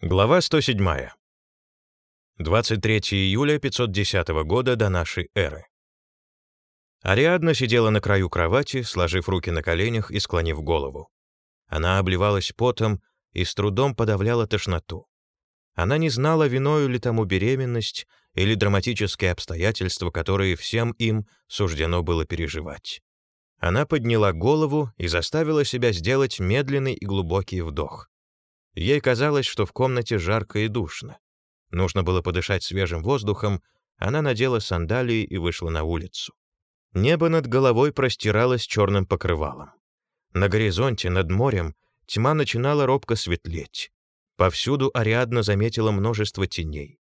Глава 107. 23 июля 510 года до нашей эры. Ариадна сидела на краю кровати, сложив руки на коленях и склонив голову. Она обливалась потом и с трудом подавляла тошноту. Она не знала, виною ли тому беременность или драматические обстоятельства, которые всем им суждено было переживать. Она подняла голову и заставила себя сделать медленный и глубокий вдох. Ей казалось, что в комнате жарко и душно. Нужно было подышать свежим воздухом, она надела сандалии и вышла на улицу. Небо над головой простиралось черным покрывалом. На горизонте, над морем, тьма начинала робко светлеть. Повсюду Ариадна заметила множество теней.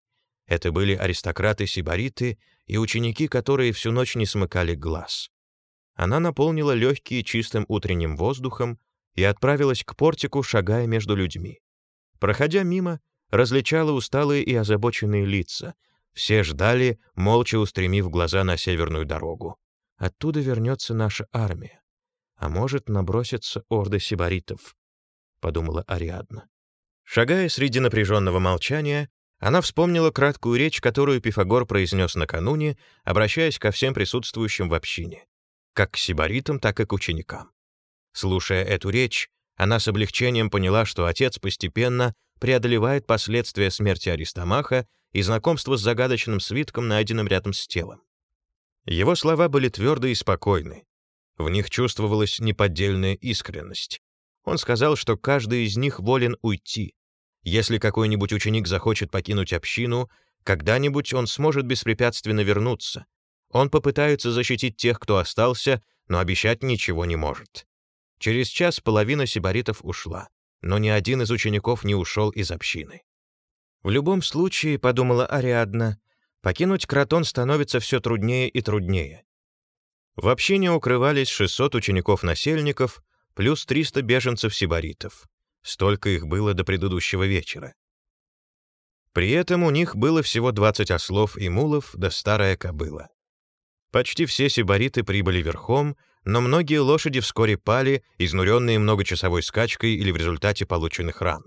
Это были аристократы-сибариты и ученики, которые всю ночь не смыкали глаз. Она наполнила легкие чистым утренним воздухом и отправилась к портику, шагая между людьми. Проходя мимо, различала усталые и озабоченные лица. Все ждали, молча устремив глаза на северную дорогу. Оттуда вернется наша армия. А может, набросятся орды сибаритов, — подумала Ариадна. Шагая среди напряженного молчания, она вспомнила краткую речь, которую Пифагор произнес накануне, обращаясь ко всем присутствующим в общине, как к сибаритам, так и к ученикам. Слушая эту речь, она с облегчением поняла, что отец постепенно преодолевает последствия смерти Аристомаха и знакомства с загадочным свитком, найденным рядом с телом. Его слова были тверды и спокойны. В них чувствовалась неподдельная искренность. Он сказал, что каждый из них волен уйти. Если какой-нибудь ученик захочет покинуть общину, когда-нибудь он сможет беспрепятственно вернуться. Он попытается защитить тех, кто остался, но обещать ничего не может. Через час половина сибаритов ушла, но ни один из учеников не ушел из общины. В любом случае, подумала Ариадна, покинуть Кротон становится все труднее и труднее. В общине укрывались 600 учеников-насельников плюс 300 беженцев-сибаритов. Столько их было до предыдущего вечера. При этом у них было всего 20 ослов и мулов да старая кобыла. Почти все сибариты прибыли верхом, но многие лошади вскоре пали, изнуренные многочасовой скачкой или в результате полученных ран.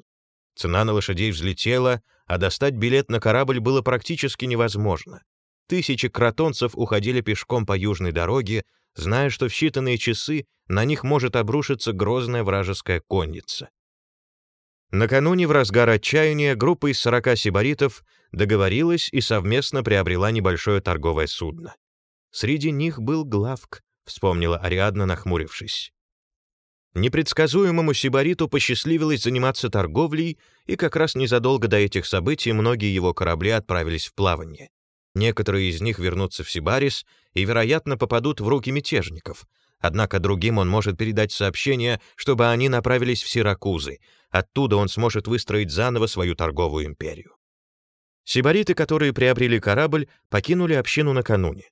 Цена на лошадей взлетела, а достать билет на корабль было практически невозможно. Тысячи кротонцев уходили пешком по южной дороге, зная, что в считанные часы на них может обрушиться грозная вражеская конница. Накануне в разгар отчаяния группа из 40 сибаритов договорилась и совместно приобрела небольшое торговое судно. Среди них был Главк, вспомнила Ариадна, нахмурившись. Непредсказуемому сибариту посчастливилось заниматься торговлей, и как раз незадолго до этих событий многие его корабли отправились в плавание. Некоторые из них вернутся в Сибарис и, вероятно, попадут в руки мятежников. Однако другим он может передать сообщение, чтобы они направились в Сиракузы. Оттуда он сможет выстроить заново свою торговую империю. Сибариты, которые приобрели корабль, покинули общину накануне.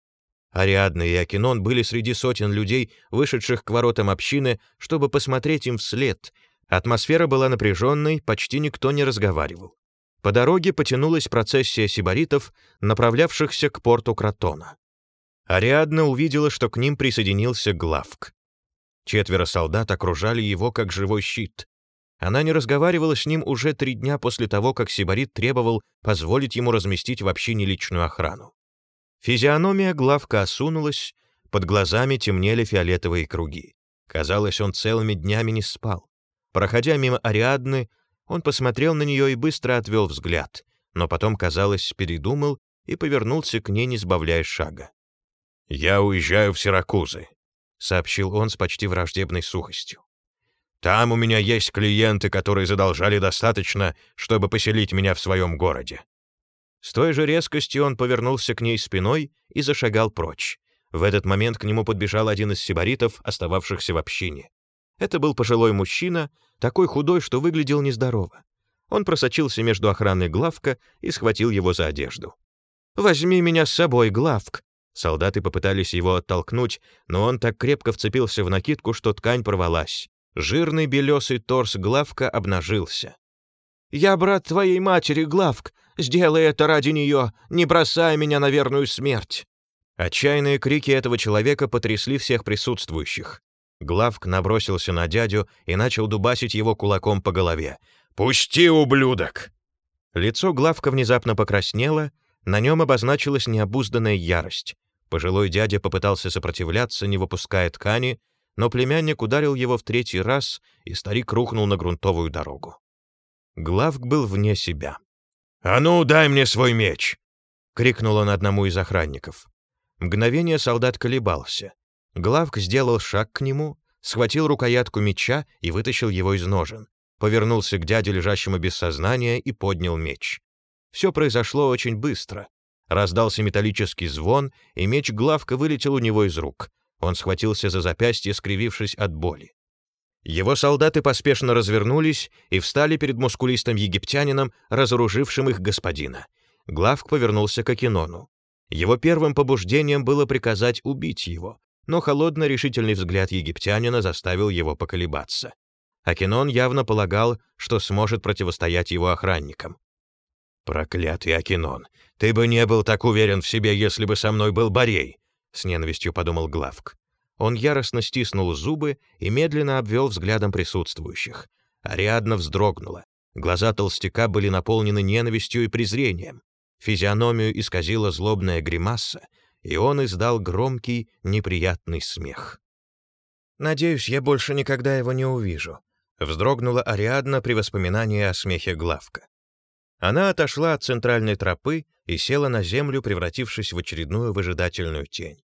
Ариадна и Акинон были среди сотен людей, вышедших к воротам общины, чтобы посмотреть им вслед. Атмосфера была напряженной, почти никто не разговаривал. По дороге потянулась процессия сибаритов, направлявшихся к порту Кротона. Ариадна увидела, что к ним присоединился Главк. Четверо солдат окружали его как живой щит. Она не разговаривала с ним уже три дня после того, как Сибарит требовал позволить ему разместить в общине личную охрану. Физиономия главка осунулась, под глазами темнели фиолетовые круги. Казалось, он целыми днями не спал. Проходя мимо Ариадны, он посмотрел на нее и быстро отвел взгляд, но потом, казалось, передумал и повернулся к ней, не сбавляя шага. «Я уезжаю в Сиракузы», — сообщил он с почти враждебной сухостью. «Там у меня есть клиенты, которые задолжали достаточно, чтобы поселить меня в своем городе. С той же резкостью он повернулся к ней спиной и зашагал прочь. В этот момент к нему подбежал один из сибаритов, остававшихся в общине. Это был пожилой мужчина, такой худой, что выглядел нездорово. Он просочился между охраной Главка и схватил его за одежду. «Возьми меня с собой, Главк!» Солдаты попытались его оттолкнуть, но он так крепко вцепился в накидку, что ткань порвалась. Жирный белесый торс Главка обнажился. «Я брат твоей матери, Главк. Сделай это ради нее, не бросай меня на верную смерть!» Отчаянные крики этого человека потрясли всех присутствующих. Главк набросился на дядю и начал дубасить его кулаком по голове. «Пусти, ублюдок!» Лицо Главка внезапно покраснело, на нем обозначилась необузданная ярость. Пожилой дядя попытался сопротивляться, не выпуская ткани, но племянник ударил его в третий раз, и старик рухнул на грунтовую дорогу. Главк был вне себя. «А ну, дай мне свой меч!» — крикнул он одному из охранников. Мгновение солдат колебался. Главк сделал шаг к нему, схватил рукоятку меча и вытащил его из ножен, повернулся к дяде, лежащему без сознания, и поднял меч. Все произошло очень быстро. Раздался металлический звон, и меч Главка вылетел у него из рук. Он схватился за запястье, скривившись от боли. Его солдаты поспешно развернулись и встали перед мускулистым египтянином, разоружившим их господина. Главк повернулся к Акинону. Его первым побуждением было приказать убить его, но холодно решительный взгляд египтянина заставил его поколебаться. Акинон явно полагал, что сможет противостоять его охранникам. «Проклятый Акинон, ты бы не был так уверен в себе, если бы со мной был Борей», — с ненавистью подумал Главк. Он яростно стиснул зубы и медленно обвел взглядом присутствующих. Ариадна вздрогнула. Глаза толстяка были наполнены ненавистью и презрением. Физиономию исказила злобная гримаса, и он издал громкий, неприятный смех. «Надеюсь, я больше никогда его не увижу», — вздрогнула Ариадна при воспоминании о смехе Главка. Она отошла от центральной тропы и села на землю, превратившись в очередную выжидательную тень.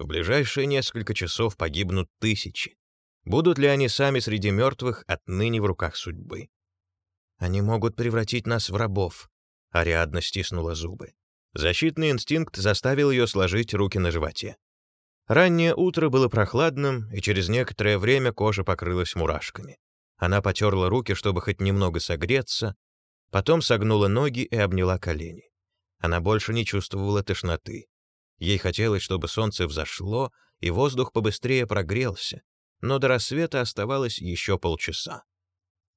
В ближайшие несколько часов погибнут тысячи. Будут ли они сами среди мертвых отныне в руках судьбы? Они могут превратить нас в рабов. Ариадна стиснула зубы. Защитный инстинкт заставил ее сложить руки на животе. Раннее утро было прохладным, и через некоторое время кожа покрылась мурашками. Она потерла руки, чтобы хоть немного согреться, потом согнула ноги и обняла колени. Она больше не чувствовала тошноты. Ей хотелось, чтобы солнце взошло и воздух побыстрее прогрелся, но до рассвета оставалось еще полчаса.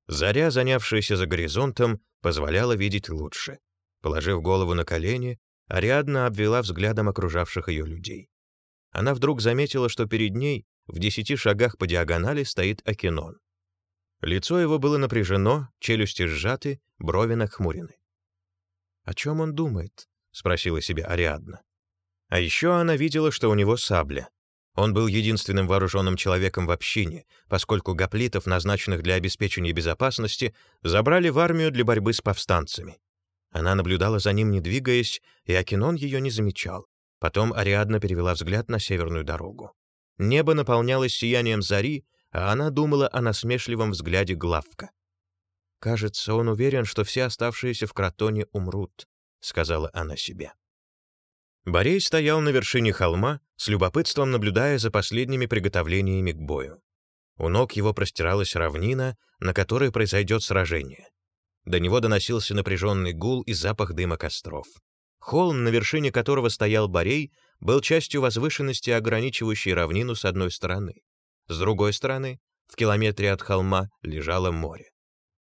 Заря, занявшаяся за горизонтом, позволяла видеть лучше. Положив голову на колени, Ариадна обвела взглядом окружавших ее людей. Она вдруг заметила, что перед ней, в десяти шагах по диагонали, стоит Акинон. Лицо его было напряжено, челюсти сжаты, брови нахмурены. «О чем он думает?» — спросила себя Ариадна. А еще она видела, что у него сабля. Он был единственным вооруженным человеком в общине, поскольку гоплитов, назначенных для обеспечения безопасности, забрали в армию для борьбы с повстанцами. Она наблюдала за ним, не двигаясь, и Акинон ее не замечал. Потом Ариадна перевела взгляд на северную дорогу. Небо наполнялось сиянием зари, а она думала о насмешливом взгляде Главка. «Кажется, он уверен, что все оставшиеся в Кротоне умрут», — сказала она себе. Борей стоял на вершине холма, с любопытством наблюдая за последними приготовлениями к бою. У ног его простиралась равнина, на которой произойдет сражение. До него доносился напряженный гул и запах дыма костров. Холм, на вершине которого стоял Борей, был частью возвышенности, ограничивающей равнину с одной стороны. С другой стороны, в километре от холма лежало море.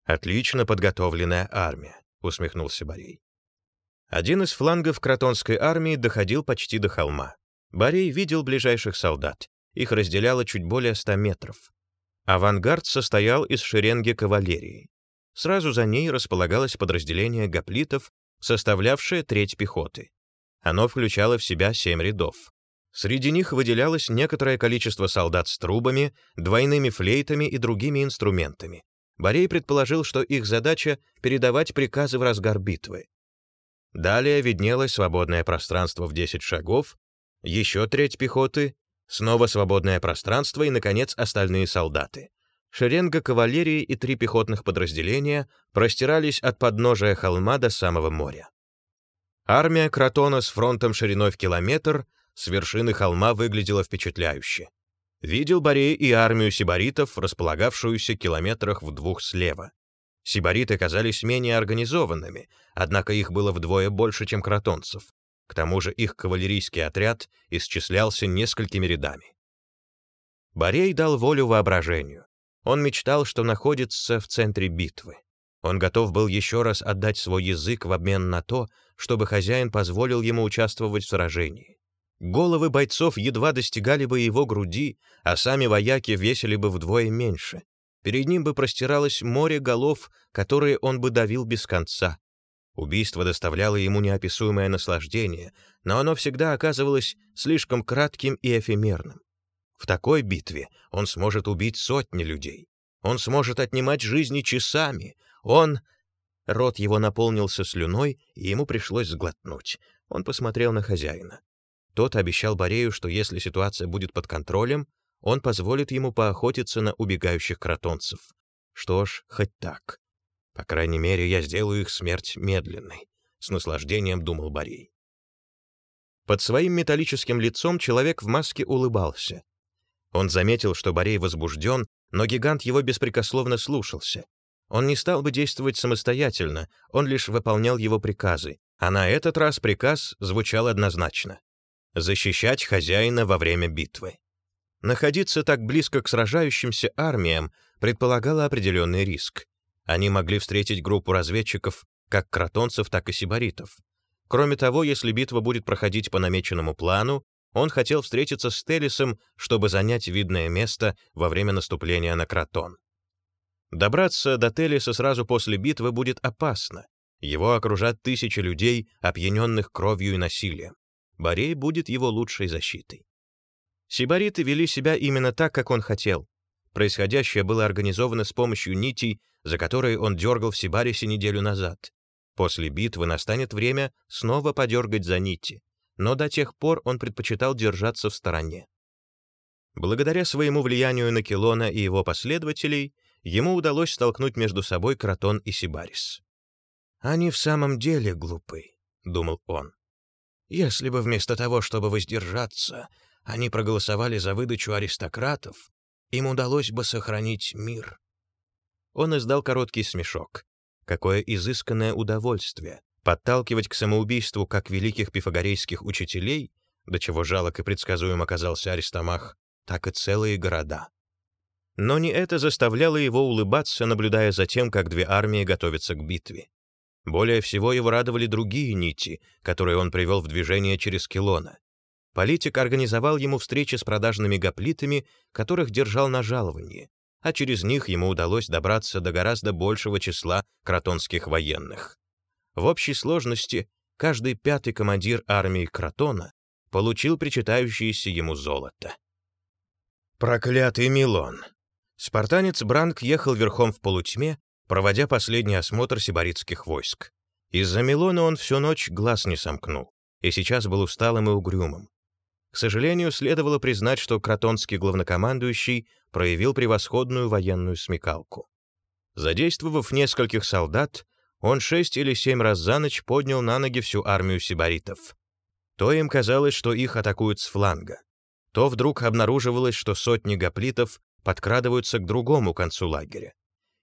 «Отлично подготовленная армия», — усмехнулся Борей. Один из флангов кротонской армии доходил почти до холма. Борей видел ближайших солдат. Их разделяло чуть более ста метров. Авангард состоял из шеренги кавалерии. Сразу за ней располагалось подразделение гоплитов, составлявшее треть пехоты. Оно включало в себя семь рядов. Среди них выделялось некоторое количество солдат с трубами, двойными флейтами и другими инструментами. Борей предположил, что их задача — передавать приказы в разгар битвы. Далее виднелось свободное пространство в 10 шагов, еще треть пехоты, снова свободное пространство и, наконец, остальные солдаты. Шеренга кавалерии и три пехотных подразделения простирались от подножия холма до самого моря. Армия Кротона с фронтом шириной в километр с вершины холма выглядела впечатляюще. Видел Борей и армию сибаритов, располагавшуюся километрах в двух слева. Сибариты казались менее организованными, однако их было вдвое больше, чем кротонцев. К тому же их кавалерийский отряд исчислялся несколькими рядами. Борей дал волю воображению. Он мечтал, что находится в центре битвы. Он готов был еще раз отдать свой язык в обмен на то, чтобы хозяин позволил ему участвовать в сражении. Головы бойцов едва достигали бы его груди, а сами вояки весили бы вдвое меньше. Перед ним бы простиралось море голов, которые он бы давил без конца. Убийство доставляло ему неописуемое наслаждение, но оно всегда оказывалось слишком кратким и эфемерным. В такой битве он сможет убить сотни людей. Он сможет отнимать жизни часами. Он... Рот его наполнился слюной, и ему пришлось сглотнуть. Он посмотрел на хозяина. Тот обещал Борею, что если ситуация будет под контролем, он позволит ему поохотиться на убегающих кротонцев. Что ж, хоть так. По крайней мере, я сделаю их смерть медленной, с наслаждением думал Борей. Под своим металлическим лицом человек в маске улыбался. Он заметил, что Борей возбужден, но гигант его беспрекословно слушался. Он не стал бы действовать самостоятельно, он лишь выполнял его приказы, а на этот раз приказ звучал однозначно — защищать хозяина во время битвы. Находиться так близко к сражающимся армиям предполагало определенный риск. Они могли встретить группу разведчиков, как кротонцев, так и сибаритов. Кроме того, если битва будет проходить по намеченному плану, он хотел встретиться с Телисом, чтобы занять видное место во время наступления на Кротон. Добраться до Телиса сразу после битвы будет опасно. Его окружат тысячи людей, опьяненных кровью и насилием. Борей будет его лучшей защитой. Сибариты вели себя именно так, как он хотел. Происходящее было организовано с помощью нитей, за которые он дергал в Сибарисе неделю назад. После битвы настанет время снова подергать за нити, но до тех пор он предпочитал держаться в стороне. Благодаря своему влиянию на Келона и его последователей, ему удалось столкнуть между собой Кротон и Сибарис. «Они в самом деле глупы», — думал он. «Если бы вместо того, чтобы воздержаться, они проголосовали за выдачу аристократов, им удалось бы сохранить мир. Он издал короткий смешок. Какое изысканное удовольствие подталкивать к самоубийству как великих пифагорейских учителей, до чего жалок и предсказуем оказался Аристомах, так и целые города. Но не это заставляло его улыбаться, наблюдая за тем, как две армии готовятся к битве. Более всего его радовали другие нити, которые он привел в движение через Килона. Политик организовал ему встречи с продажными гоплитами, которых держал на жаловании, а через них ему удалось добраться до гораздо большего числа кротонских военных. В общей сложности каждый пятый командир армии Кротона получил причитающееся ему золото. Проклятый Милон! Спартанец Бранк ехал верхом в полутьме, проводя последний осмотр сибаритских войск. Из-за Милона он всю ночь глаз не сомкнул, и сейчас был усталым и угрюмым. К сожалению, следовало признать, что кротонский главнокомандующий проявил превосходную военную смекалку. Задействовав нескольких солдат, он шесть или семь раз за ночь поднял на ноги всю армию сибаритов. То им казалось, что их атакуют с фланга, то вдруг обнаруживалось, что сотни гоплитов подкрадываются к другому концу лагеря.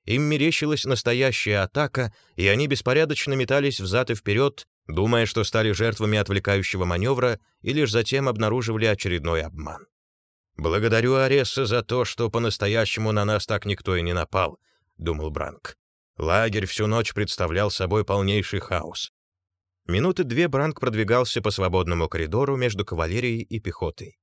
Им мерещилась настоящая атака, и они беспорядочно метались взад и вперед, думая, что стали жертвами отвлекающего маневра и лишь затем обнаруживали очередной обман. «Благодарю Аресса за то, что по-настоящему на нас так никто и не напал», — думал Бранк. Лагерь всю ночь представлял собой полнейший хаос. Минуты две Бранк продвигался по свободному коридору между кавалерией и пехотой.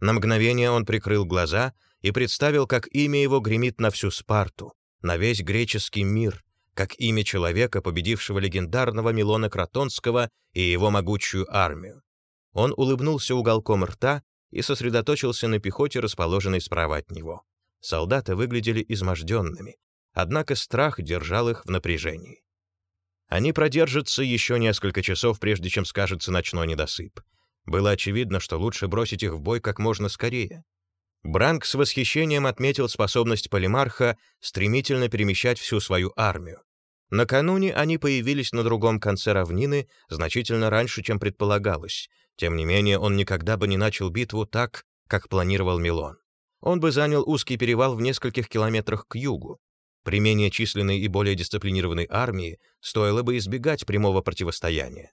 На мгновение он прикрыл глаза и представил, как имя его гремит на всю Спарту, на весь греческий мир, как имя человека, победившего легендарного Милона Кротонского и его могучую армию. Он улыбнулся уголком рта и сосредоточился на пехоте, расположенной справа от него. Солдаты выглядели изможденными, однако страх держал их в напряжении. Они продержатся еще несколько часов, прежде чем скажется ночной недосып. Было очевидно, что лучше бросить их в бой как можно скорее. Бранк с восхищением отметил способность Полимарха стремительно перемещать всю свою армию. Накануне они появились на другом конце равнины значительно раньше, чем предполагалось. Тем не менее, он никогда бы не начал битву так, как планировал Милон. Он бы занял узкий перевал в нескольких километрах к югу. При менее численной и более дисциплинированной армии стоило бы избегать прямого противостояния.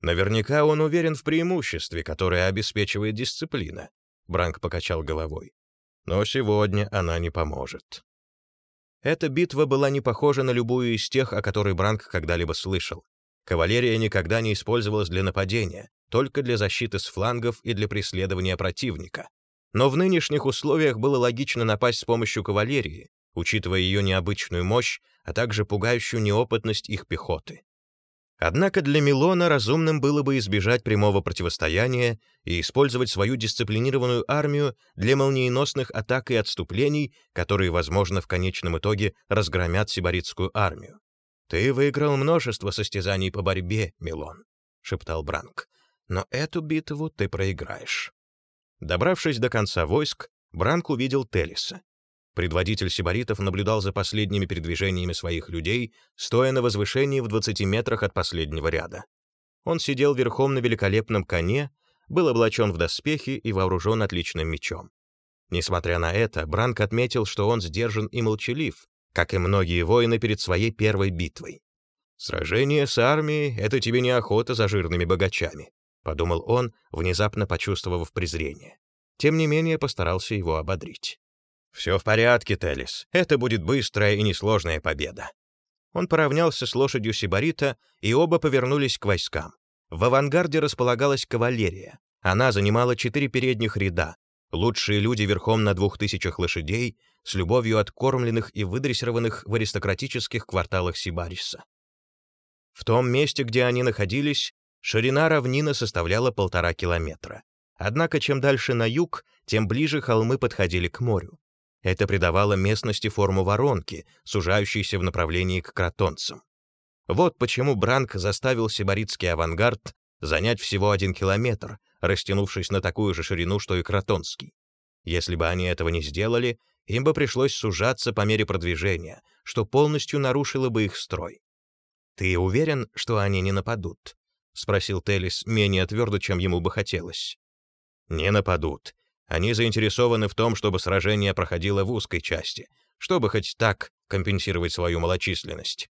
Наверняка он уверен в преимуществе, которое обеспечивает дисциплина. Бранк покачал головой. Но сегодня она не поможет. Эта битва была не похожа на любую из тех, о которой Бранк когда-либо слышал. Кавалерия никогда не использовалась для нападения, только для защиты с флангов и для преследования противника. Но в нынешних условиях было логично напасть с помощью кавалерии, учитывая ее необычную мощь, а также пугающую неопытность их пехоты. Однако для Милона разумным было бы избежать прямого противостояния и использовать свою дисциплинированную армию для молниеносных атак и отступлений, которые, возможно, в конечном итоге разгромят сибаритскую армию. «Ты выиграл множество состязаний по борьбе, Милон», — шептал Бранк, «но эту битву ты проиграешь». Добравшись до конца войск, Бранк увидел Телиса. Предводитель сибаритов наблюдал за последними передвижениями своих людей, стоя на возвышении в 20 метрах от последнего ряда. Он сидел верхом на великолепном коне, был облачен в доспехи и вооружен отличным мечом. Несмотря на это, Бранк отметил, что он сдержан и молчалив, как и многие воины перед своей первой битвой. «Сражение с армией — это тебе не охота за жирными богачами», — подумал он, внезапно почувствовав презрение. Тем не менее постарался его ободрить. «Все в порядке, Телис. Это будет быстрая и несложная победа». Он поравнялся с лошадью Сибарита, и оба повернулись к войскам. В авангарде располагалась кавалерия. Она занимала четыре передних ряда. Лучшие люди верхом на двух тысячах лошадей, с любовью откормленных и выдрессированных в аристократических кварталах Сибариса. В том месте, где они находились, ширина равнины составляла полтора километра. Однако чем дальше на юг, тем ближе холмы подходили к морю. Это придавало местности форму воронки, сужающейся в направлении к кротонцам. Вот почему Бранк заставил сибаритский авангард занять всего один километр, растянувшись на такую же ширину, что и кротонский. Если бы они этого не сделали, им бы пришлось сужаться по мере продвижения, что полностью нарушило бы их строй. «Ты уверен, что они не нападут?» — спросил Телис менее твердо, чем ему бы хотелось. «Не нападут. Они заинтересованы в том, чтобы сражение проходило в узкой части, чтобы хоть так компенсировать свою малочисленность.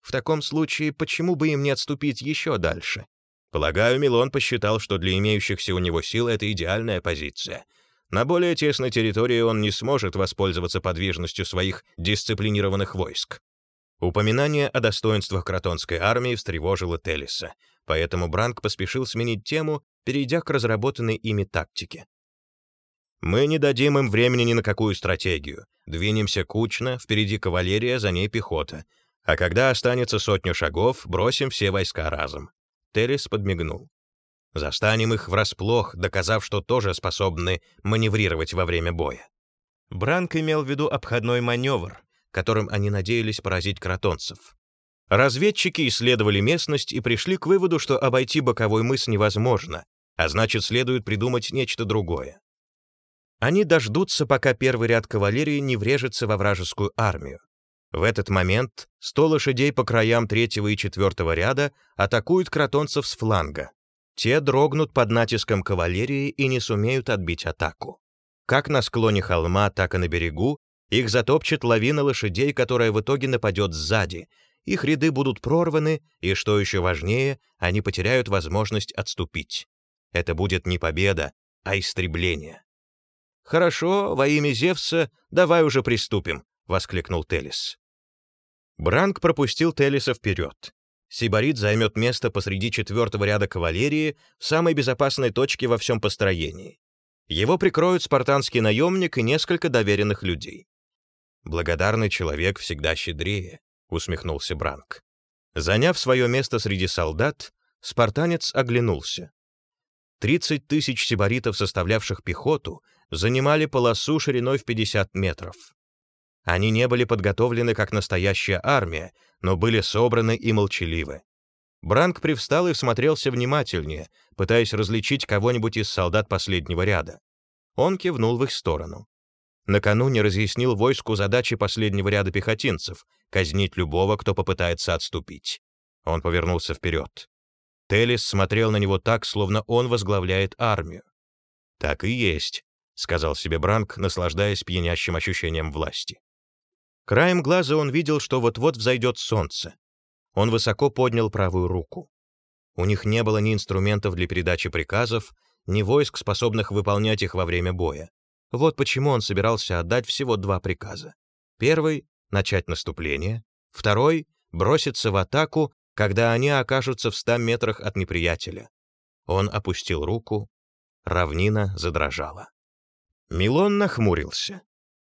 В таком случае, почему бы им не отступить еще дальше? Полагаю, Милон посчитал, что для имеющихся у него сил это идеальная позиция. На более тесной территории он не сможет воспользоваться подвижностью своих дисциплинированных войск. Упоминание о достоинствах кротонской армии встревожило Телиса, поэтому Бранк поспешил сменить тему, перейдя к разработанной ими тактике. Мы не дадим им времени ни на какую стратегию. Двинемся кучно, впереди кавалерия, за ней пехота. А когда останется сотню шагов, бросим все войска разом. Террис подмигнул. Застанем их врасплох, доказав, что тоже способны маневрировать во время боя. Бранк имел в виду обходной маневр, которым они надеялись поразить кротонцев. Разведчики исследовали местность и пришли к выводу, что обойти боковой мыс невозможно, а значит, следует придумать нечто другое. Они дождутся, пока первый ряд кавалерии не врежется во вражескую армию. В этот момент 100 лошадей по краям третьего и четвертого ряда атакуют кротонцев с фланга. Те дрогнут под натиском кавалерии и не сумеют отбить атаку. Как на склоне холма, так и на берегу их затопчет лавина лошадей, которая в итоге нападет сзади. Их ряды будут прорваны, и, что еще важнее, они потеряют возможность отступить. Это будет не победа, а истребление. «Хорошо, во имя Зевса, давай уже приступим», — воскликнул Телис. Бранк пропустил Телиса вперед. Сибарит займет место посреди четвертого ряда кавалерии в самой безопасной точке во всем построении. Его прикроют спартанский наемник и несколько доверенных людей. «Благодарный человек всегда щедрее», — усмехнулся Бранк. Заняв свое место среди солдат, спартанец оглянулся. Тридцать тысяч сибаритов, составлявших пехоту, занимали полосу шириной в 50 метров. Они не были подготовлены как настоящая армия, но были собраны и молчаливы. Бранк привстал и всмотрелся внимательнее, пытаясь различить кого-нибудь из солдат последнего ряда. Он кивнул в их сторону. Накануне разъяснил войску задачи последнего ряда пехотинцев — казнить любого, кто попытается отступить. Он повернулся вперед. Телис смотрел на него так, словно он возглавляет армию. «Так и есть», — сказал себе Бранк, наслаждаясь пьянящим ощущением власти. Краем глаза он видел, что вот-вот взойдет солнце. Он высоко поднял правую руку. У них не было ни инструментов для передачи приказов, ни войск, способных выполнять их во время боя. Вот почему он собирался отдать всего два приказа. Первый — начать наступление. Второй — броситься в атаку когда они окажутся в ста метрах от неприятеля. Он опустил руку, равнина задрожала. Милон нахмурился.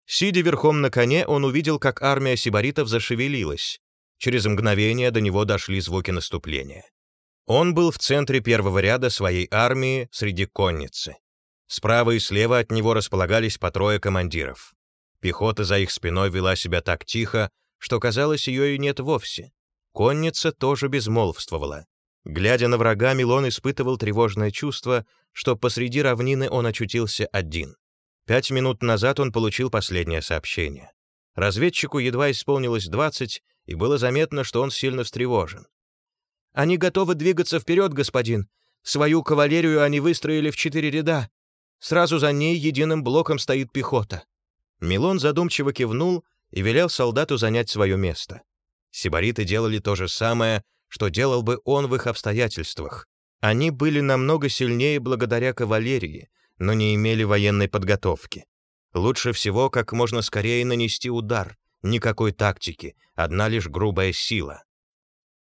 Сидя верхом на коне, он увидел, как армия сибаритов зашевелилась. Через мгновение до него дошли звуки наступления. Он был в центре первого ряда своей армии среди конницы. Справа и слева от него располагались по трое командиров. Пехота за их спиной вела себя так тихо, что казалось, ее и нет вовсе. Конница тоже безмолвствовала. Глядя на врага, Милон испытывал тревожное чувство, что посреди равнины он очутился один. Пять минут назад он получил последнее сообщение. Разведчику едва исполнилось 20, и было заметно, что он сильно встревожен. «Они готовы двигаться вперед, господин. Свою кавалерию они выстроили в четыре ряда. Сразу за ней единым блоком стоит пехота». Милон задумчиво кивнул и велел солдату занять свое место. Сибариты делали то же самое, что делал бы он в их обстоятельствах. Они были намного сильнее благодаря кавалерии, но не имели военной подготовки. Лучше всего как можно скорее нанести удар, никакой тактики, одна лишь грубая сила.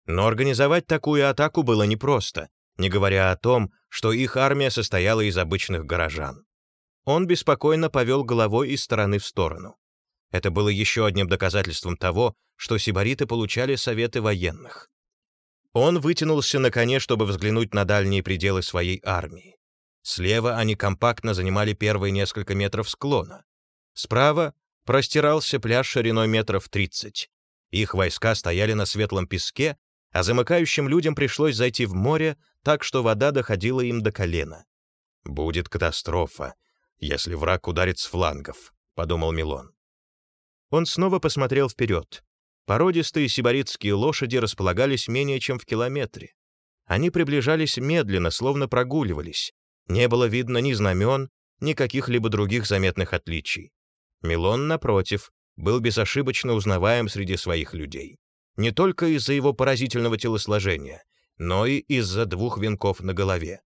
Но организовать такую атаку было непросто, не говоря о том, что их армия состояла из обычных горожан. Он беспокойно повел головой из стороны в сторону. Это было еще одним доказательством того, что сибариты получали советы военных. Он вытянулся на коне, чтобы взглянуть на дальние пределы своей армии. Слева они компактно занимали первые несколько метров склона. Справа простирался пляж шириной метров 30. Их войска стояли на светлом песке, а замыкающим людям пришлось зайти в море, так что вода доходила им до колена. «Будет катастрофа, если враг ударит с флангов», — подумал Милон. Он снова посмотрел вперед. Породистые сибаритские лошади располагались менее чем в километре. Они приближались медленно, словно прогуливались. Не было видно ни знамен, ни каких-либо других заметных отличий. Милон, напротив, был безошибочно узнаваем среди своих людей. Не только из-за его поразительного телосложения, но и из-за двух венков на голове.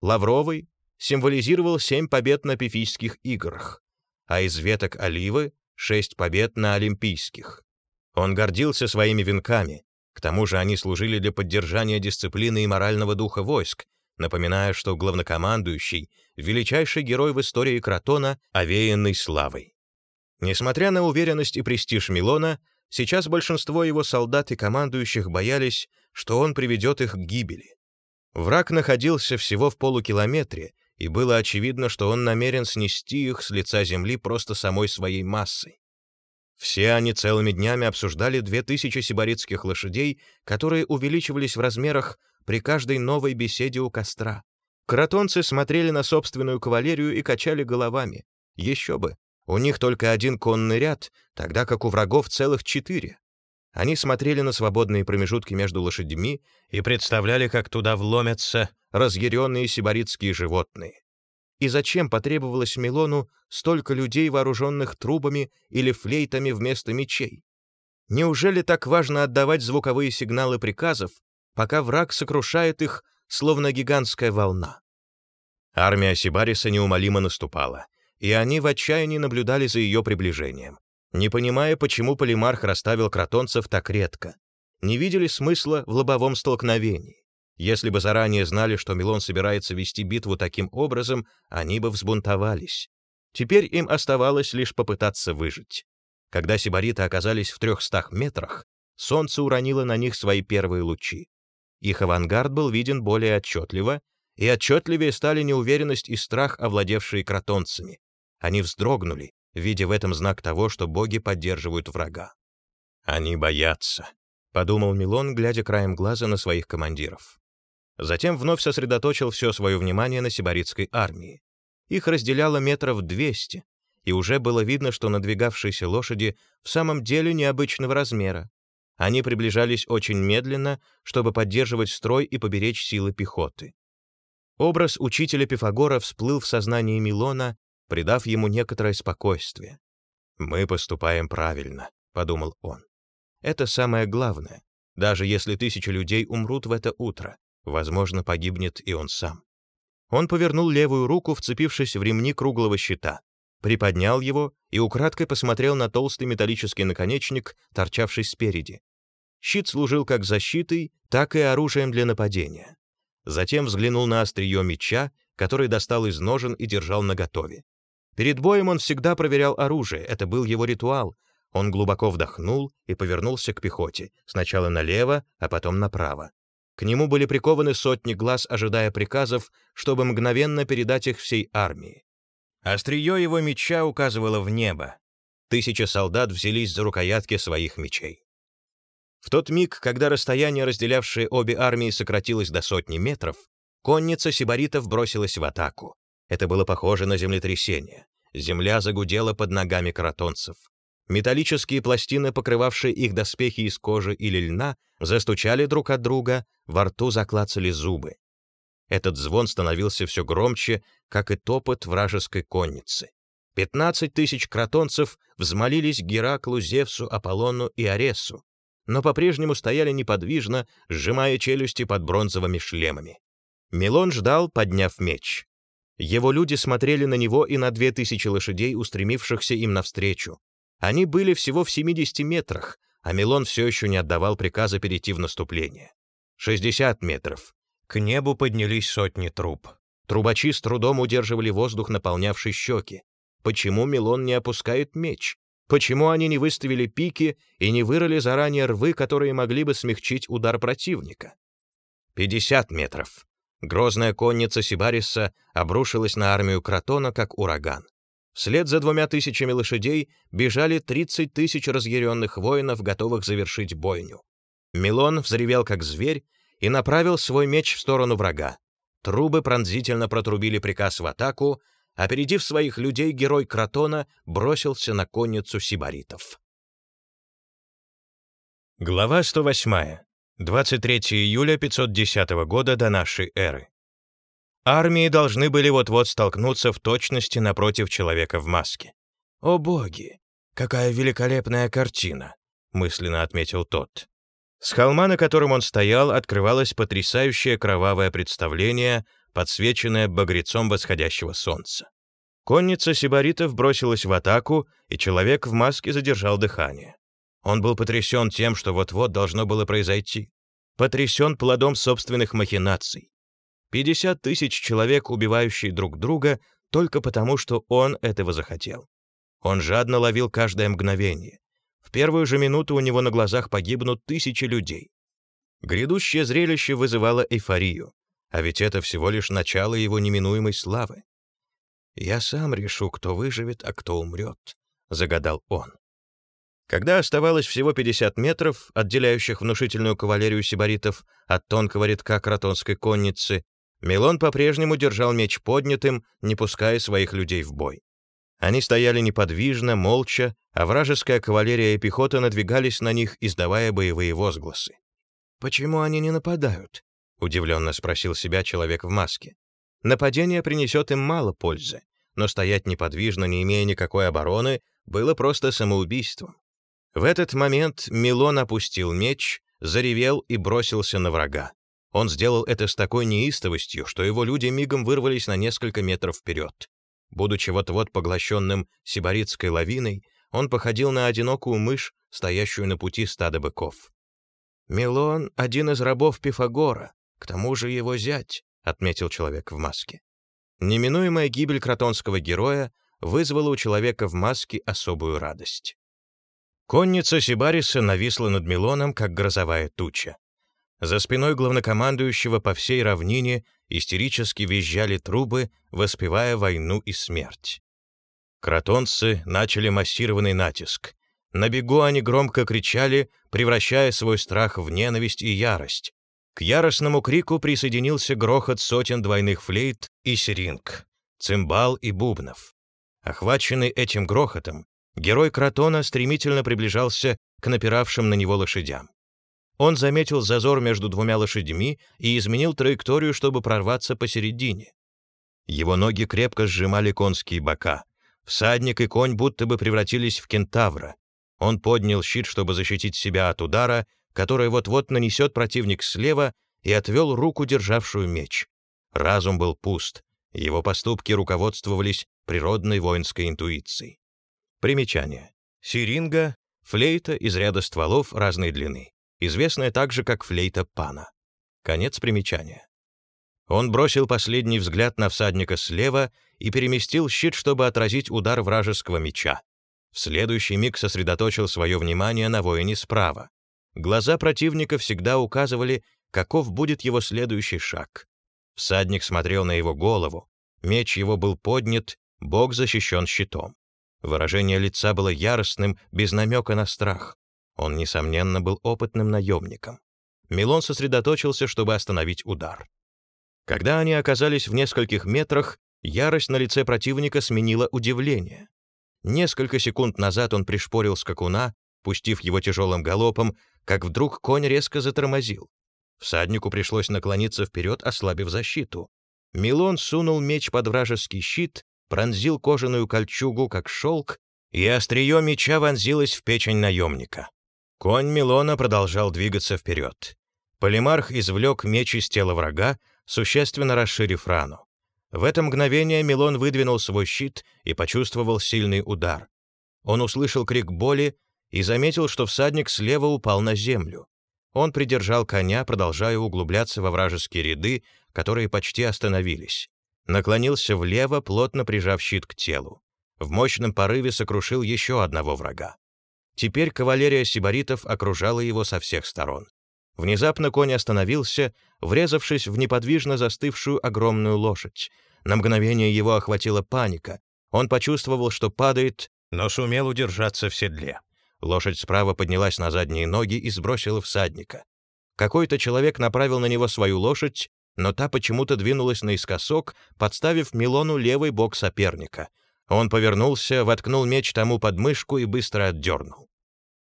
Лавровый символизировал семь побед на пифийских играх, а из веток оливы — шесть побед на олимпийских. Он гордился своими венками, к тому же они служили для поддержания дисциплины и морального духа войск, напоминая, что главнокомандующий — величайший герой в истории Кротона, овеянный славой. Несмотря на уверенность и престиж Милона, сейчас большинство его солдат и командующих боялись, что он приведет их к гибели. Враг находился всего в полукилометре, и было очевидно, что он намерен снести их с лица земли просто самой своей массой. Все они целыми днями обсуждали две тысячи сибаритских лошадей, которые увеличивались в размерах при каждой новой беседе у костра. Кротонцы смотрели на собственную кавалерию и качали головами. Еще бы, у них только один конный ряд, тогда как у врагов целых четыре. Они смотрели на свободные промежутки между лошадьми и представляли, как туда вломятся разъяренные сибаритские животные. И зачем потребовалось Милону столько людей, вооруженных трубами или флейтами вместо мечей? Неужели так важно отдавать звуковые сигналы приказов, пока враг сокрушает их, словно гигантская волна? Армия Сибариса неумолимо наступала, и они в отчаянии наблюдали за ее приближением не понимая, почему полимарх расставил кротонцев так редко. Не видели смысла в лобовом столкновении. Если бы заранее знали, что Милон собирается вести битву таким образом, они бы взбунтовались. Теперь им оставалось лишь попытаться выжить. Когда сибариты оказались в трехстах метрах, солнце уронило на них свои первые лучи. Их авангард был виден более отчетливо, и отчетливее стали неуверенность и страх, овладевшие кротонцами. Они вздрогнули, видя в этом знак того, что боги поддерживают врага. «Они боятся», — подумал Милон, глядя краем глаза на своих командиров. Затем вновь сосредоточил все свое внимание на сибаритской армии. Их разделяло метров двести, и уже было видно, что надвигавшиеся лошади в самом деле необычного размера. Они приближались очень медленно, чтобы поддерживать строй и поберечь силы пехоты. Образ учителя Пифагора всплыл в сознании Милона, придав ему некоторое спокойствие. «Мы поступаем правильно», — подумал он. «Это самое главное. Даже если тысячи людей умрут в это утро, возможно, погибнет и он сам». Он повернул левую руку, вцепившись в ремни круглого щита, приподнял его и украдкой посмотрел на толстый металлический наконечник, торчавший спереди. Щит служил как защитой, так и оружием для нападения. Затем взглянул на острие меча, который достал из ножен и держал наготове. Перед боем он всегда проверял оружие, это был его ритуал. Он глубоко вдохнул и повернулся к пехоте, сначала налево, а потом направо. К нему были прикованы сотни глаз, ожидая приказов, чтобы мгновенно передать их всей армии. Острие его меча указывало в небо. Тысячи солдат взялись за рукоятки своих мечей. В тот миг, когда расстояние, разделявшее обе армии, сократилось до сотни метров, конница сибаритов бросилась в атаку. Это было похоже на землетрясение. Земля загудела под ногами каратонцев. Металлические пластины, покрывавшие их доспехи из кожи или льна, застучали друг от друга, во рту заклацали зубы. Этот звон становился все громче, как и топот вражеской конницы. Пятнадцать тысяч кротонцев взмолились Гераклу, Зевсу, Аполлону и Аресу, но по-прежнему стояли неподвижно, сжимая челюсти под бронзовыми шлемами. Милон ждал, подняв меч. Его люди смотрели на него и на две тысячи лошадей, устремившихся им навстречу. Они были всего в 70 метрах, а Милон все еще не отдавал приказа перейти в наступление. 60 метров. К небу поднялись сотни труб. Трубачи с трудом удерживали воздух, наполнявший щеки. Почему Милон не опускает меч? Почему они не выставили пики и не вырыли заранее рвы, которые могли бы смягчить удар противника? 50 метров. Грозная конница Сибариса обрушилась на армию Кротона, как ураган. Вслед за двумя тысячами лошадей бежали 30 тысяч разъяренных воинов, готовых завершить бойню. Милон взревел как зверь и направил свой меч в сторону врага. Трубы пронзительно протрубили приказ в атаку, Опередив своих людей, герой Кротона бросился на конницу сибаритов. Глава 108. 23 июля 510 года до нашей эры. Армии должны были вот-вот столкнуться в точности напротив человека в маске. «О боги! Какая великолепная картина!» — мысленно отметил тот. С холма, на котором он стоял, открывалось потрясающее кровавое представление подсвеченная багрецом восходящего солнца. Конница сибаритов бросилась в атаку, и человек в маске задержал дыхание. Он был потрясен тем, что вот-вот должно было произойти. Потрясен плодом собственных махинаций. 50 тысяч человек, убивающие друг друга, только потому, что он этого захотел. Он жадно ловил каждое мгновение. В первую же минуту у него на глазах погибнут тысячи людей. Грядущее зрелище вызывало эйфорию. А ведь это всего лишь начало его неминуемой славы. «Я сам решу, кто выживет, а кто умрет», — загадал он. Когда оставалось всего 50 метров, отделяющих внушительную кавалерию сибаритов от тонкого редка кротонской конницы, Милон по-прежнему держал меч поднятым, не пуская своих людей в бой. Они стояли неподвижно, молча, а вражеская кавалерия и пехота надвигались на них, издавая боевые возгласы. «Почему они не нападают?» — удивленно спросил себя человек в маске. «Нападение принесет им мало пользы, но стоять неподвижно, не имея никакой обороны, было просто самоубийством. В этот момент Милон опустил меч, заревел и бросился на врага. Он сделал это с такой неистовостью, что его люди мигом вырвались на несколько метров вперед. Будучи вот-вот поглощенным сибаритской лавиной, он походил на одинокую мышь, стоящую на пути стада быков. «Милон — один из рабов Пифагора, к тому же его зять», — отметил человек в маске. Неминуемая гибель кротонского героя вызвала у человека в маске особую радость. Конница Сибариса нависла над Милоном, как грозовая туча. За спиной главнокомандующего по всей равнине истерически визжали трубы, воспевая войну и смерть. Кротонцы начали массированный натиск. На бегу они громко кричали, превращая свой страх в ненависть и ярость. К яростному крику присоединился грохот сотен двойных флейт и серинг, цимбал и бубнов. Охваченный этим грохотом, герой Кротона стремительно приближался к напиравшим на него лошадям. Он заметил зазор между двумя лошадьми и изменил траекторию, чтобы прорваться посередине. Его ноги крепко сжимали конские бока. Всадник и конь будто бы превратились в кентавра. Он поднял щит, чтобы защитить себя от удара, который вот-вот нанесет противник слева, и отвел руку, державшую меч. Разум был пуст, его поступки руководствовались природной воинской интуицией. Примечание. Сиринга — флейта из ряда стволов разной длины, известная также как флейта пана. Конец примечания. Он бросил последний взгляд на всадника слева и переместил щит, чтобы отразить удар вражеского меча. В следующий миг сосредоточил свое внимание на воине справа. Глаза противника всегда указывали, каков будет его следующий шаг. Всадник смотрел на его голову, меч его был поднят, бок защищен щитом. Выражение лица было яростным, без намека на страх. Он, несомненно, был опытным наемником. Милон сосредоточился, чтобы остановить удар. Когда они оказались в нескольких метрах, ярость на лице противника сменила удивление. Несколько секунд назад он пришпорил скакуна, пустив его тяжелым галопом, как вдруг конь резко затормозил. Всаднику пришлось наклониться вперед, ослабив защиту. Милон сунул меч под вражеский щит, пронзил кожаную кольчугу, как шелк, и острие меча вонзилось в печень наемника. Конь Милона продолжал двигаться вперед. Полимарх извлек меч из тела врага, существенно расширив рану. В это мгновение Милон выдвинул свой щит и почувствовал сильный удар. Он услышал крик боли и заметил, что всадник слева упал на землю. Он придержал коня, продолжая углубляться во вражеские ряды, которые почти остановились. Наклонился влево, плотно прижав щит к телу. В мощном порыве сокрушил еще одного врага. Теперь кавалерия сибаритов окружала его со всех сторон. Внезапно конь остановился, врезавшись в неподвижно застывшую огромную лошадь. На мгновение его охватила паника. Он почувствовал, что падает, но сумел удержаться в седле. Лошадь справа поднялась на задние ноги и сбросила всадника. Какой-то человек направил на него свою лошадь, но та почему-то двинулась наискосок, подставив Милону левый бок соперника — он повернулся, воткнул меч тому под мышку и быстро отдернул.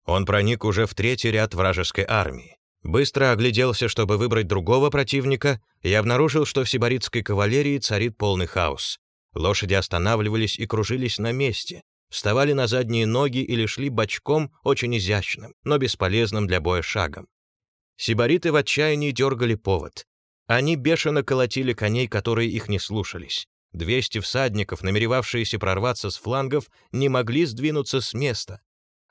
Он проник уже в третий ряд вражеской армии. Быстро огляделся, чтобы выбрать другого противника, и обнаружил, что в сибаритской кавалерии царит полный хаос. Лошади останавливались и кружились на месте, вставали на задние ноги или шли бочком очень изящным, но бесполезным для боя шагом. Сибариты в отчаянии дергали повод. Они бешено колотили коней, которые их не слушались. 200 всадников, намеревавшиеся прорваться с флангов, не могли сдвинуться с места.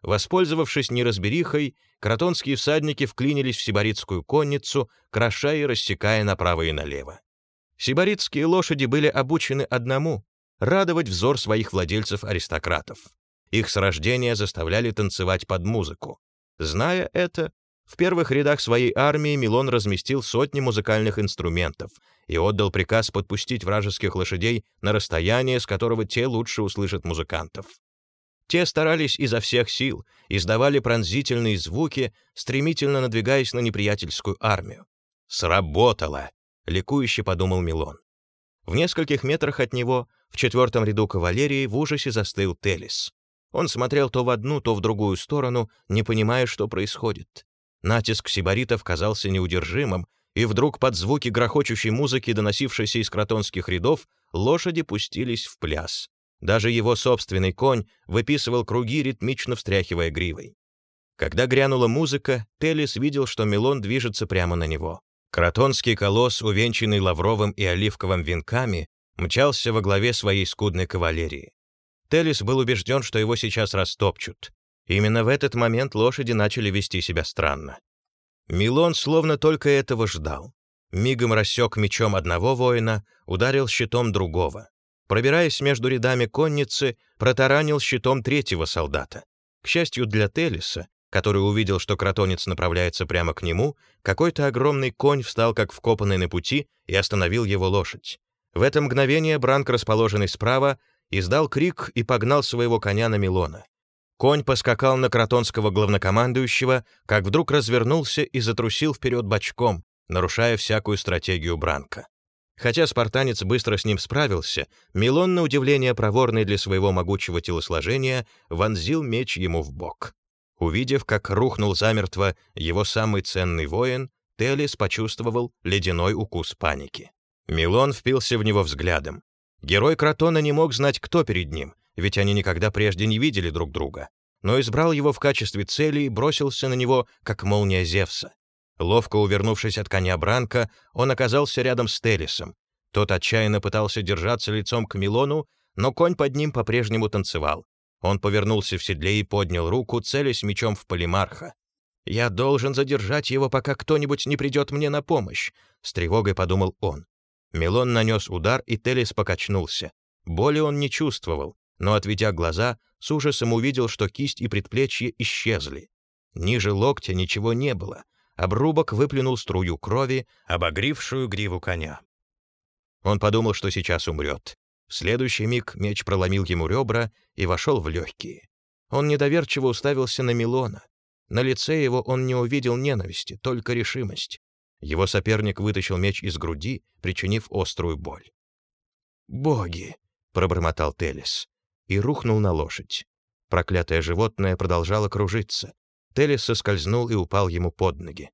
Воспользовавшись неразберихой, кротонские всадники вклинились в сибаритскую конницу, кроша и рассекая направо и налево. Сибаритские лошади были обучены одному — радовать взор своих владельцев-аристократов. Их с рождения заставляли танцевать под музыку. Зная это, в первых рядах своей армии Милон разместил сотни музыкальных инструментов и отдал приказ подпустить вражеских лошадей на расстояние, с которого те лучше услышат музыкантов. Те старались изо всех сил, издавали пронзительные звуки, стремительно надвигаясь на неприятельскую армию. «Сработало!» — ликующе подумал Милон. В нескольких метрах от него, в четвертом ряду кавалерии, в ужасе застыл Телис. Он смотрел то в одну, то в другую сторону, не понимая, что происходит. Натиск сибаритов казался неудержимым, и вдруг под звуки грохочущей музыки, доносившейся из кротонских рядов, лошади пустились в пляс. Даже его собственный конь выписывал круги, ритмично встряхивая гривой. Когда грянула музыка, Телис видел, что Милон движется прямо на него. Кротонский колосс, увенчанный лавровым и оливковым венками, мчался во главе своей скудной кавалерии. Телис был убежден, что его сейчас растопчут. Именно в этот момент лошади начали вести себя странно. Милон словно только этого ждал. Мигом рассек мечом одного воина, ударил щитом другого. Пробираясь между рядами конницы, протаранил щитом третьего солдата. К счастью для Телиса, который увидел, что кротонец направляется прямо к нему, какой-то огромный конь встал как вкопанный на пути и остановил его лошадь. В это мгновение Бранк, расположенный справа, издал крик и погнал своего коня на Милона. Конь поскакал на кротонского главнокомандующего, как вдруг развернулся и затрусил вперед бочком, нарушая всякую стратегию Бранка. Хотя спартанец быстро с ним справился, Милон, на удивление проворный для своего могучего телосложения, вонзил меч ему в бок. Увидев, как рухнул замертво его самый ценный воин, Телис почувствовал ледяной укус паники. Милон впился в него взглядом. Герой Кротона не мог знать, кто перед ним, ведь они никогда прежде не видели друг друга, но избрал его в качестве цели и бросился на него, как молния Зевса. Ловко увернувшись от коня Бранка, он оказался рядом с Телисом. Тот отчаянно пытался держаться лицом к Милону, но конь под ним по-прежнему танцевал. Он повернулся в седле и поднял руку, целясь мечом в полимарха. «Я должен задержать его, пока кто-нибудь не придет мне на помощь», — с тревогой подумал он. Милон нанес удар, и Телис покачнулся. Боли он не чувствовал, но, отведя глаза, с ужасом увидел, что кисть и предплечье исчезли. Ниже локтя ничего не было. Обрубок выплюнул струю крови, обогрившую гриву коня. Он подумал, что сейчас умрет. В следующий миг меч проломил ему ребра и вошел в легкие. Он недоверчиво уставился на Милона. На лице его он не увидел ненависти, только решимость. Его соперник вытащил меч из груди, причинив острую боль. «Боги!» — пробормотал Телес и рухнул на лошадь. Проклятое животное продолжало кружиться. Телес соскользнул и упал ему под ноги.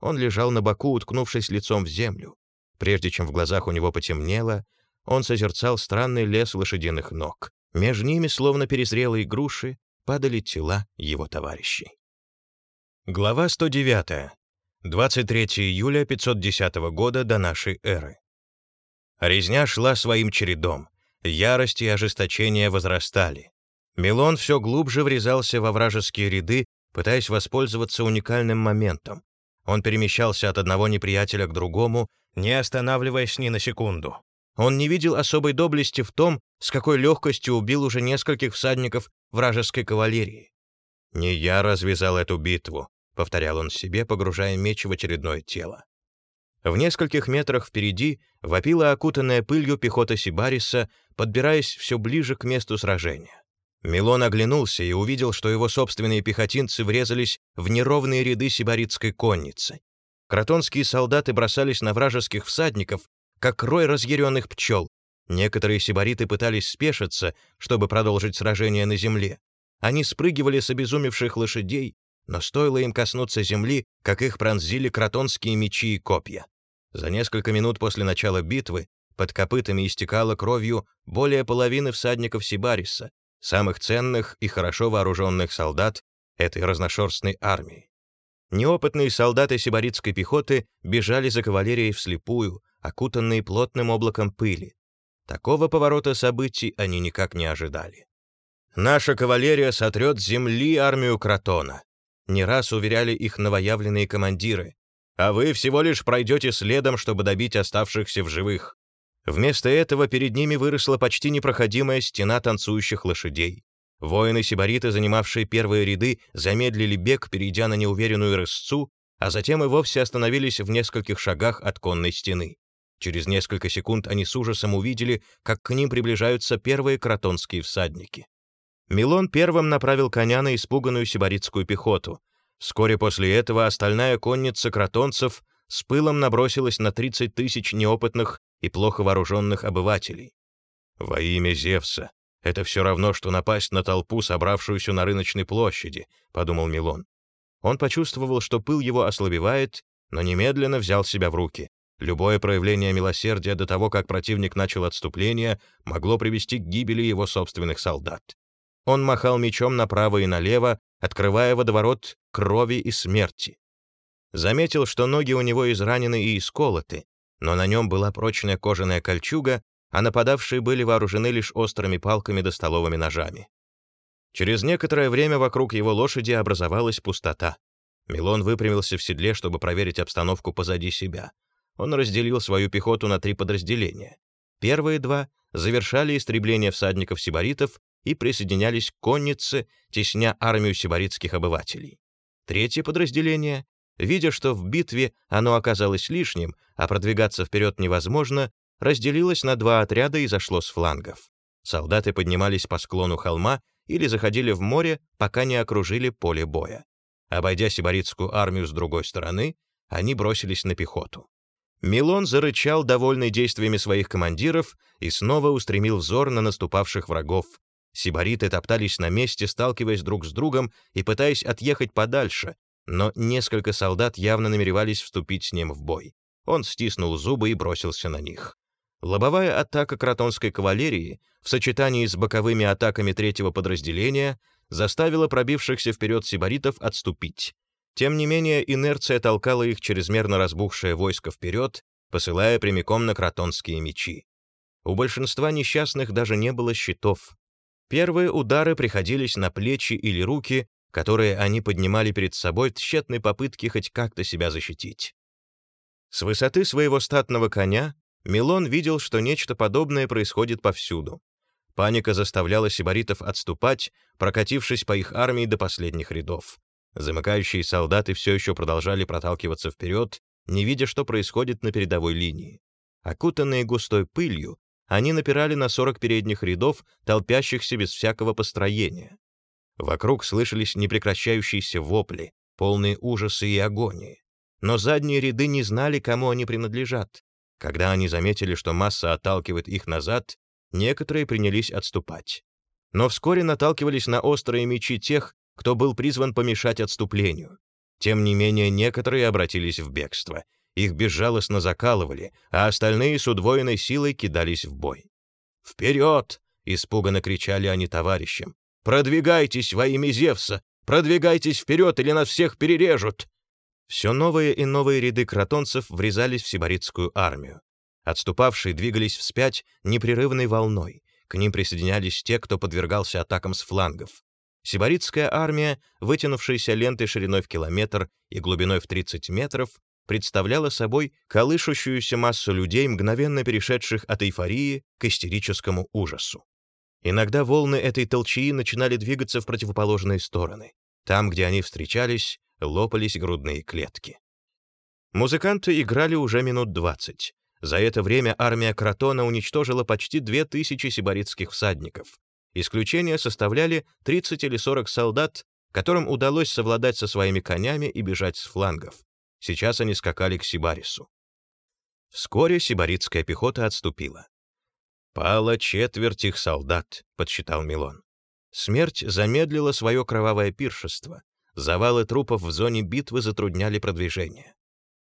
Он лежал на боку, уткнувшись лицом в землю. Прежде чем в глазах у него потемнело, он созерцал странный лес лошадиных ног. Между ними, словно перезрелые груши, падали тела его товарищей. Глава 109. 23 июля 510 года до нашей эры. Резня шла своим чередом. Ярость и ожесточение возрастали. Милон все глубже врезался во вражеские ряды, пытаясь воспользоваться уникальным моментом. Он перемещался от одного неприятеля к другому, не останавливаясь ни на секунду. Он не видел особой доблести в том, с какой легкостью убил уже нескольких всадников вражеской кавалерии. «Не я развязал эту битву», — повторял он себе, погружая меч в очередное тело. В нескольких метрах впереди вопила окутанная пылью пехота Сибариса, подбираясь все ближе к месту сражения. Милон оглянулся и увидел, что его собственные пехотинцы врезались в неровные ряды сибаритской конницы. Кротонские солдаты бросались на вражеских всадников, как рой разъяренных пчел. Некоторые сибариты пытались спешиться, чтобы продолжить сражение на земле. Они спрыгивали с обезумевших лошадей, но стоило им коснуться земли, как их пронзили кротонские мечи и копья. За несколько минут после начала битвы под копытами истекало кровью более половины всадников Сибариса, самых ценных и хорошо вооруженных солдат этой разношерстной армии. Неопытные солдаты сибаритской пехоты бежали за кавалерией вслепую, окутанные плотным облаком пыли. Такого поворота событий они никак не ожидали. «Наша кавалерия сотрет с земли армию Кротона», не раз уверяли их новоявленные командиры, а вы всего лишь пройдете следом, чтобы добить оставшихся в живых. Вместо этого перед ними выросла почти непроходимая стена танцующих лошадей. Воины-сибариты, занимавшие первые ряды, замедлили бег, перейдя на неуверенную рысцу, а затем и вовсе остановились в нескольких шагах от конной стены. Через несколько секунд они с ужасом увидели, как к ним приближаются первые кротонские всадники. Милон первым направил коня на испуганную сибаритскую пехоту. Вскоре после этого остальная конница кротонцев с пылом набросилась на 30 тысяч неопытных и плохо вооруженных обывателей. «Во имя Зевса! Это все равно, что напасть на толпу, собравшуюся на рыночной площади», — подумал Милон. Он почувствовал, что пыл его ослабевает, но немедленно взял себя в руки. Любое проявление милосердия до того, как противник начал отступление, могло привести к гибели его собственных солдат. Он махал мечом направо и налево, открывая водоворот крови и смерти. Заметил, что ноги у него изранены и исколоты, но на нем была прочная кожаная кольчуга, а нападавшие были вооружены лишь острыми палками да столовыми ножами. Через некоторое время вокруг его лошади образовалась пустота. Милон выпрямился в седле, чтобы проверить обстановку позади себя он разделил свою пехоту на три подразделения. Первые два завершали истребление всадников-сибаритов и присоединялись к коннице, тесня армию сибаритских обывателей. Третье подразделение, видя, что в битве оно оказалось лишним, а продвигаться вперед невозможно, разделилось на два отряда и зашло с флангов. Солдаты поднимались по склону холма или заходили в море, пока не окружили поле боя. Обойдя сибаритскую армию с другой стороны, они бросились на пехоту. Милон зарычал, довольный действиями своих командиров, и снова устремил взор на наступавших врагов. Сибариты топтались на месте, сталкиваясь друг с другом и пытаясь отъехать подальше, но несколько солдат явно намеревались вступить с ним в бой. Он стиснул зубы и бросился на них. Лобовая атака кротонской кавалерии в сочетании с боковыми атаками третьего подразделения заставила пробившихся вперед сибаритов отступить. Тем не менее, инерция толкала их чрезмерно разбухшее войско вперед, посылая прямиком на кротонские мечи. У большинства несчастных даже не было щитов. Первые удары приходились на плечи или руки, которые они поднимали перед собой в тщетной попытке хоть как-то себя защитить. С высоты своего статного коня Милон видел, что нечто подобное происходит повсюду. Паника заставляла сибаритов отступать, прокатившись по их армии до последних рядов. Замыкающие солдаты все еще продолжали проталкиваться вперед, не видя, что происходит на передовой линии. Окутанные густой пылью, они напирали на 40 передних рядов, толпящихся без всякого построения. Вокруг слышались непрекращающиеся вопли, полные ужаса и агонии. Но задние ряды не знали, кому они принадлежат. Когда они заметили, что масса отталкивает их назад, некоторые принялись отступать. Но вскоре наталкивались на острые мечи тех, кто был призван помешать отступлению. Тем не менее, некоторые обратились в бегство. Их безжалостно закалывали, а остальные с удвоенной силой кидались в бой. «Вперед!» — испуганно кричали они товарищам. «Продвигайтесь во имя Зевса! Продвигайтесь вперед, или нас всех перережут!» Все новые и новые ряды кротонцев врезались в сибаритскую армию. Отступавшие двигались вспять непрерывной волной. К ним присоединялись те, кто подвергался атакам с флангов. Сибаритская армия, вытянувшаяся лентой шириной в километр и глубиной в 30 метров, представляла собой колышущуюся массу людей, мгновенно перешедших от эйфории к истерическому ужасу. Иногда волны этой толчии начинали двигаться в противоположные стороны. Там, где они встречались, лопались грудные клетки. Музыканты играли уже минут двадцать. За это время армия Кротона уничтожила почти две тысячи сибаритских всадников. Исключение составляли 30 или 40 солдат, которым удалось совладать со своими конями и бежать с флангов. Сейчас они скакали к Сибарису. Вскоре сибаритская пехота отступила. «Пало четверть их солдат», — подсчитал Милон. Смерть замедлила свое кровавое пиршество. Завалы трупов в зоне битвы затрудняли продвижение.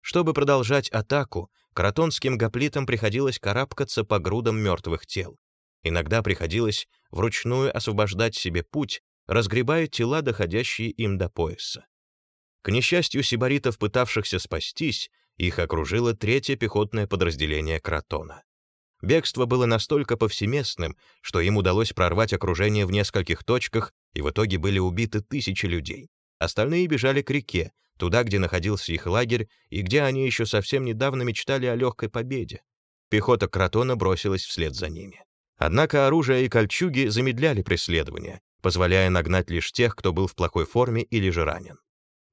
Чтобы продолжать атаку, кротонским гоплитам приходилось карабкаться по грудам мертвых тел. Иногда приходилось вручную освобождать себе путь, разгребая тела, доходящие им до пояса. К несчастью сибаритов, пытавшихся спастись, их окружило третье пехотное подразделение Кротона. Бегство было настолько повсеместным, что им удалось прорвать окружение в нескольких точках, и в итоге были убиты тысячи людей. Остальные бежали к реке, туда, где находился их лагерь, и где они еще совсем недавно мечтали о легкой победе. Пехота Кротона бросилась вслед за ними. Однако оружие и кольчуги замедляли преследование, позволяя нагнать лишь тех, кто был в плохой форме или же ранен.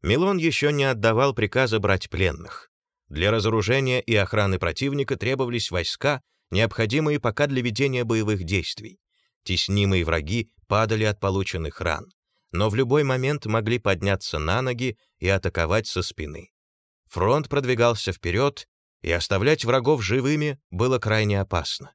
Милон еще не отдавал приказа брать пленных. Для разоружения и охраны противника требовались войска, необходимые пока для ведения боевых действий. Теснимые враги падали от полученных ран, но в любой момент могли подняться на ноги и атаковать со спины. Фронт продвигался вперед, и оставлять врагов живыми было крайне опасно.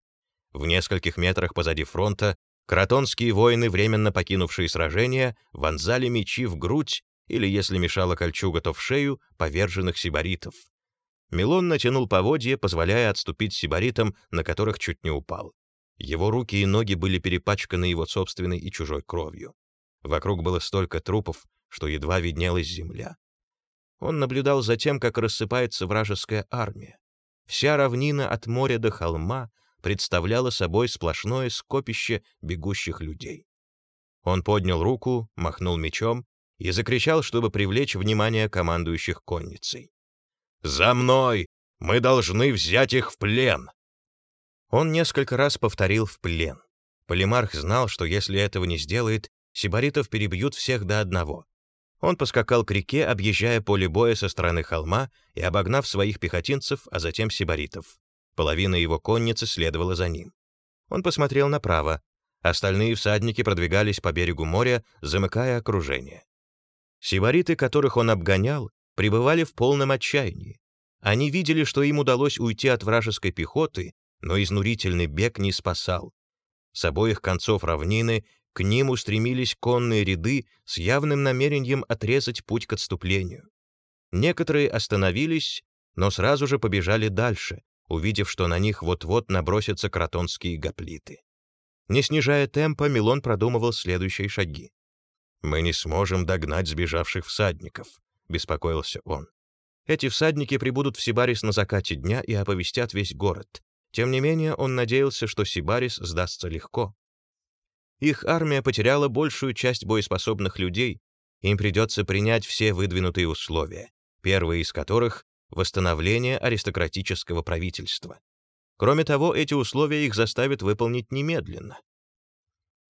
В нескольких метрах позади фронта кротонские воины, временно покинувшие сражение, вонзали мечи в грудь или, если мешала кольчуга, то в шею поверженных сибаритов. Милон натянул поводье, позволяя отступить сибаритам, на которых чуть не упал. Его руки и ноги были перепачканы его собственной и чужой кровью. Вокруг было столько трупов, что едва виднелась земля. Он наблюдал за тем, как рассыпается вражеская армия. Вся равнина от моря до холма представляла собой сплошное скопище бегущих людей. Он поднял руку, махнул мечом и закричал, чтобы привлечь внимание командующих конницей. «За мной! Мы должны взять их в плен!» Он несколько раз повторил «в плен». Полимарх знал, что если этого не сделает, сибаритов перебьют всех до одного. Он поскакал к реке, объезжая поле боя со стороны холма и обогнав своих пехотинцев, а затем сибаритов. Половина его конницы следовала за ним. Он посмотрел направо. Остальные всадники продвигались по берегу моря, замыкая окружение. Сибариты, которых он обгонял, пребывали в полном отчаянии. Они видели, что им удалось уйти от вражеской пехоты, но изнурительный бег не спасал. С обоих концов равнины к ним устремились конные ряды с явным намерением отрезать путь к отступлению. Некоторые остановились, но сразу же побежали дальше, увидев, что на них вот-вот набросятся кротонские гоплиты. Не снижая темпа, Милон продумывал следующие шаги. «Мы не сможем догнать сбежавших всадников», — беспокоился он. «Эти всадники прибудут в Сибарис на закате дня и оповестят весь город. Тем не менее, он надеялся, что Сибарис сдастся легко. Их армия потеряла большую часть боеспособных людей, им придется принять все выдвинутые условия, первые из которых восстановление аристократического правительства. Кроме того, эти условия их заставят выполнить немедленно.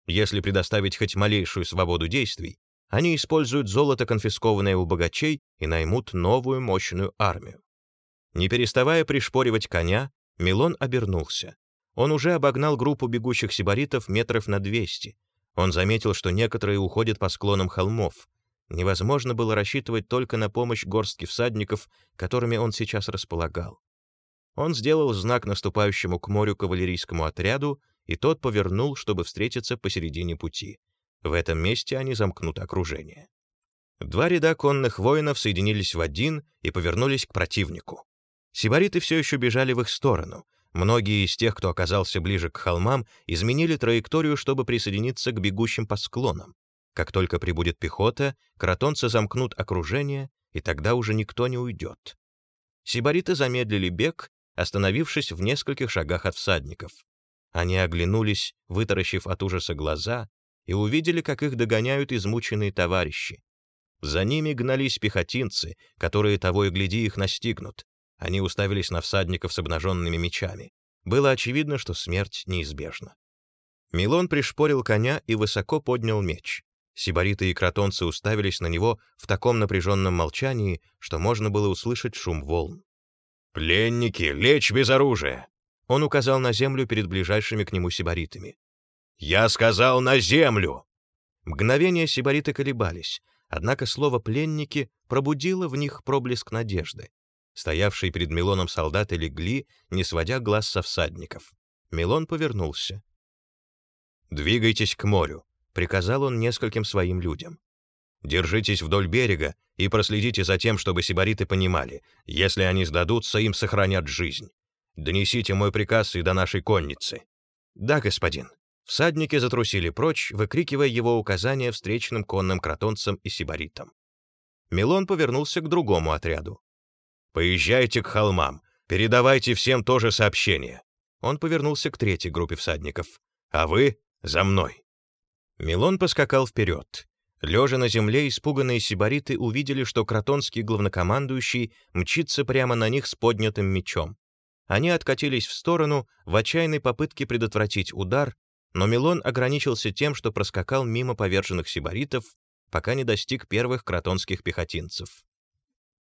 Если предоставить хоть малейшую свободу действий, они используют золото, конфискованное у богачей, и наймут новую мощную армию. Не переставая пришпоривать коня, Милон обернулся. Он уже обогнал группу бегущих сибаритов метров на 200. Он заметил, что некоторые уходят по склонам холмов. Невозможно было рассчитывать только на помощь горстки всадников, которыми он сейчас располагал. Он сделал знак наступающему к морю кавалерийскому отряду, и тот повернул, чтобы встретиться посередине пути. В этом месте они замкнут окружение. Два ряда конных воинов соединились в один и повернулись к противнику. Сибариты все еще бежали в их сторону. Многие из тех, кто оказался ближе к холмам, изменили траекторию, чтобы присоединиться к бегущим по склонам. Как только прибудет пехота, кротонцы замкнут окружение, и тогда уже никто не уйдет. Сибариты замедлили бег, остановившись в нескольких шагах от всадников. Они оглянулись, вытаращив от ужаса глаза, и увидели, как их догоняют измученные товарищи. За ними гнались пехотинцы, которые того и гляди их настигнут. Они уставились на всадников с обнаженными мечами. Было очевидно, что смерть неизбежна. Милон пришпорил коня и высоко поднял меч. Сибариты и кротонцы уставились на него в таком напряженном молчании, что можно было услышать шум волн. «Пленники, лечь без оружия!» Он указал на землю перед ближайшими к нему сибаритами. «Я сказал на землю!» Мгновение сибариты колебались, однако слово «пленники» пробудило в них проблеск надежды. Стоявшие перед Милоном солдаты легли, не сводя глаз со всадников. Милон повернулся. «Двигайтесь к морю», — приказал он нескольким своим людям. «Держитесь вдоль берега и проследите за тем, чтобы сибариты понимали, если они сдадутся, им сохранят жизнь. Донесите мой приказ и до нашей конницы». «Да, господин», Всадники затрусили прочь, выкрикивая его указания встречным конным кротонцам и сибаритам. Милон повернулся к другому отряду. «Поезжайте к холмам, передавайте всем то же сообщение». Он повернулся к третьей группе всадников. «А вы за мной». Милон поскакал вперед. Лежа на земле, испуганные сибариты увидели, что кротонский главнокомандующий мчится прямо на них с поднятым мечом. Они откатились в сторону в отчаянной попытке предотвратить удар, но Милон ограничился тем, что проскакал мимо поверженных сибаритов, пока не достиг первых кротонских пехотинцев.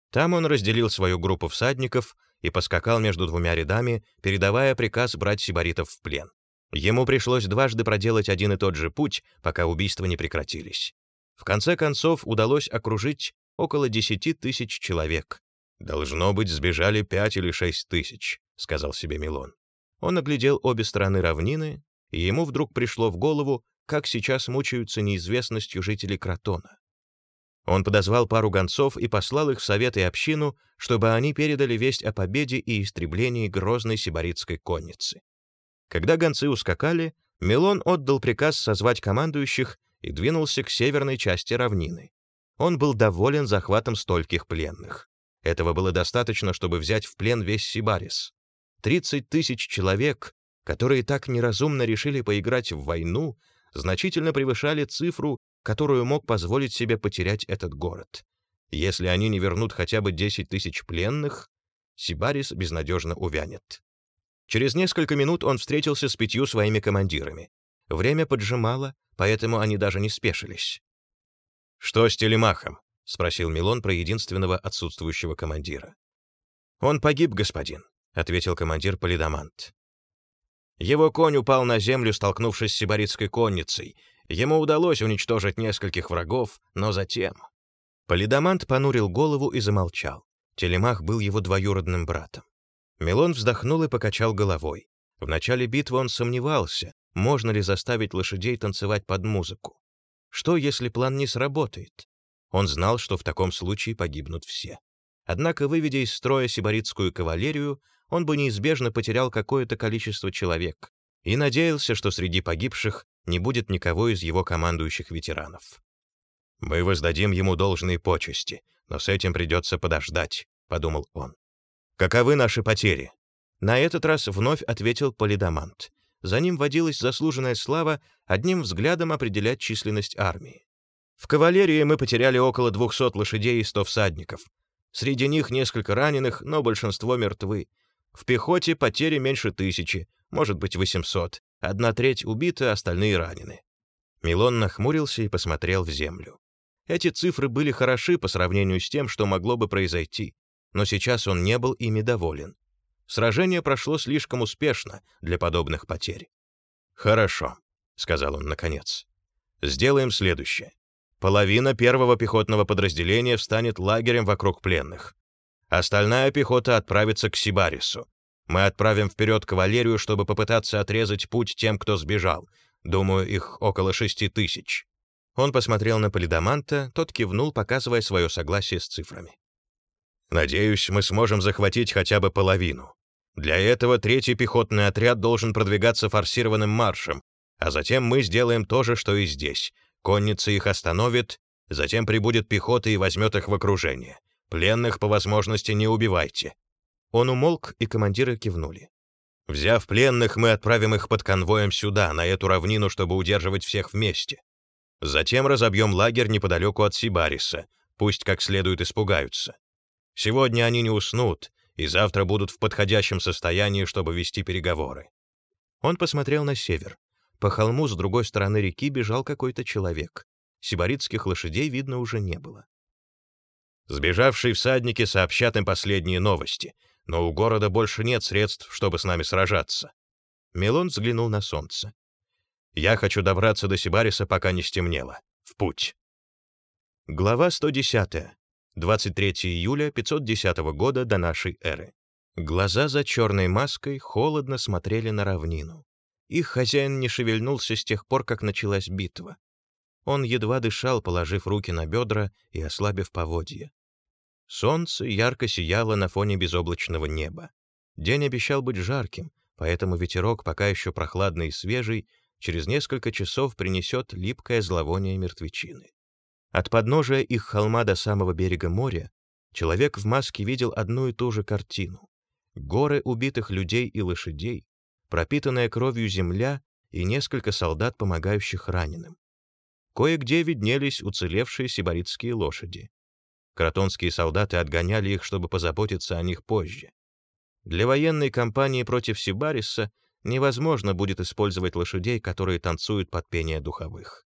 Там он разделил свою группу всадников и поскакал между двумя рядами, передавая приказ брать сибаритов в плен. Ему пришлось дважды проделать один и тот же путь, пока убийства не прекратились. В конце концов удалось окружить около десяти тысяч человек. «Должно быть, сбежали пять или шесть тысяч», — сказал себе Милон. Он оглядел обе стороны равнины и ему вдруг пришло в голову, как сейчас мучаются неизвестностью жители Кротона. Он подозвал пару гонцов и послал их в совет и общину, чтобы они передали весть о победе и истреблении грозной сибаритской конницы. Когда гонцы ускакали, Милон отдал приказ созвать командующих и двинулся к северной части равнины. Он был доволен захватом стольких пленных. Этого было достаточно, чтобы взять в плен весь Сибарис. 30 тысяч человек которые так неразумно решили поиграть в войну, значительно превышали цифру, которую мог позволить себе потерять этот город. Если они не вернут хотя бы 10 тысяч пленных, Сибарис безнадежно увянет. Через несколько минут он встретился с пятью своими командирами. Время поджимало, поэтому они даже не спешились. «Что с Телемахом?» — спросил Милон про единственного отсутствующего командира. «Он погиб, господин», — ответил командир Полидамант. Его конь упал на землю, столкнувшись с сибаритской конницей. Ему удалось уничтожить нескольких врагов, но затем... Полидамант понурил голову и замолчал. Телемах был его двоюродным братом. Милон вздохнул и покачал головой. В начале битвы он сомневался, можно ли заставить лошадей танцевать под музыку. Что, если план не сработает? Он знал, что в таком случае погибнут все. Однако, выведя из строя сибаритскую кавалерию, он бы неизбежно потерял какое-то количество человек и надеялся, что среди погибших не будет никого из его командующих ветеранов. «Мы воздадим ему должные почести, но с этим придется подождать», — подумал он. «Каковы наши потери?» На этот раз вновь ответил Полидамант. За ним водилась заслуженная слава одним взглядом определять численность армии. В кавалерии мы потеряли около 200 лошадей и 100 всадников. Среди них несколько раненых, но большинство мертвы. В пехоте потери меньше тысячи, может быть 800. Одна треть убиты, остальные ранены. Милон нахмурился и посмотрел в землю. Эти цифры были хороши по сравнению с тем, что могло бы произойти, но сейчас он не был ими доволен. Сражение прошло слишком успешно для подобных потерь. «Хорошо», — сказал он наконец. «Сделаем следующее. Половина первого пехотного подразделения встанет лагерем вокруг пленных. Остальная пехота отправится к Сибарису. Мы отправим вперед кавалерию, чтобы попытаться отрезать путь тем, кто сбежал. Думаю, их около шести тысяч». Он посмотрел на Полидаманта, тот кивнул, показывая свое согласие с цифрами. «Надеюсь, мы сможем захватить хотя бы половину. Для этого третий пехотный отряд должен продвигаться форсированным маршем, а затем мы сделаем то же, что и здесь. Конница их остановит, затем прибудет пехота и возьмет их в окружение. Пленных по возможности не убивайте». Он умолк, и командиры кивнули. «Взяв пленных, мы отправим их под конвоем сюда, на эту равнину, чтобы удерживать всех вместе. Затем разобьем лагерь неподалеку от Сибариса, пусть как следует испугаются. Сегодня они не уснут, и завтра будут в подходящем состоянии, чтобы вести переговоры». Он посмотрел на север. По холму с другой стороны реки бежал какой-то человек. Сибаритских лошадей видно уже не было. Сбежавшие всадники сообщат им последние новости, но у города больше нет средств, чтобы с нами сражаться. Мелон взглянул на солнце. Я хочу добраться до Сибариса, пока не стемнело. В путь. Глава 110. 23 июля 510 года до нашей эры. Глаза за черной маской холодно смотрели на равнину. Их хозяин не шевельнулся с тех пор, как началась битва. Он едва дышал, положив руки на бедра и ослабив поводья. Солнце ярко сияло на фоне безоблачного неба. День обещал быть жарким, поэтому ветерок, пока еще прохладный и свежий, через несколько часов принесет липкое зловоние мертвечины. От подножия их холма до самого берега моря человек в маске видел одну и ту же картину. Горы убитых людей и лошадей, пропитанная кровью земля и несколько солдат, помогающих раненым. Кое-где виднелись уцелевшие сибаритские лошади. Кротонские солдаты отгоняли их, чтобы позаботиться о них позже. Для военной кампании против Сибариса невозможно будет использовать лошадей, которые танцуют под пение духовых.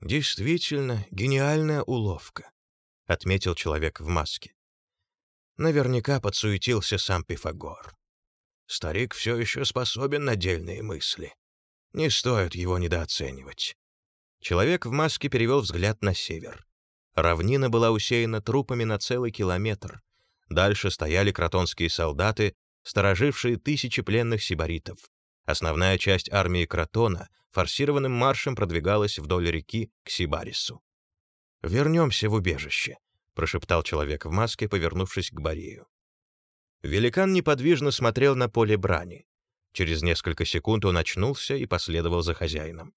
«Действительно, гениальная уловка», — отметил человек в маске. Наверняка подсуетился сам Пифагор. Старик все еще способен на дельные мысли. Не стоит его недооценивать. Человек в маске перевел взгляд на север. Равнина была усеяна трупами на целый километр. Дальше стояли кротонские солдаты, сторожившие тысячи пленных сибаритов. Основная часть армии Кротона форсированным маршем продвигалась вдоль реки к Сибарису. «Вернемся в убежище», — прошептал человек в маске, повернувшись к Борею. Великан неподвижно смотрел на поле брани. Через несколько секунд он очнулся и последовал за хозяином.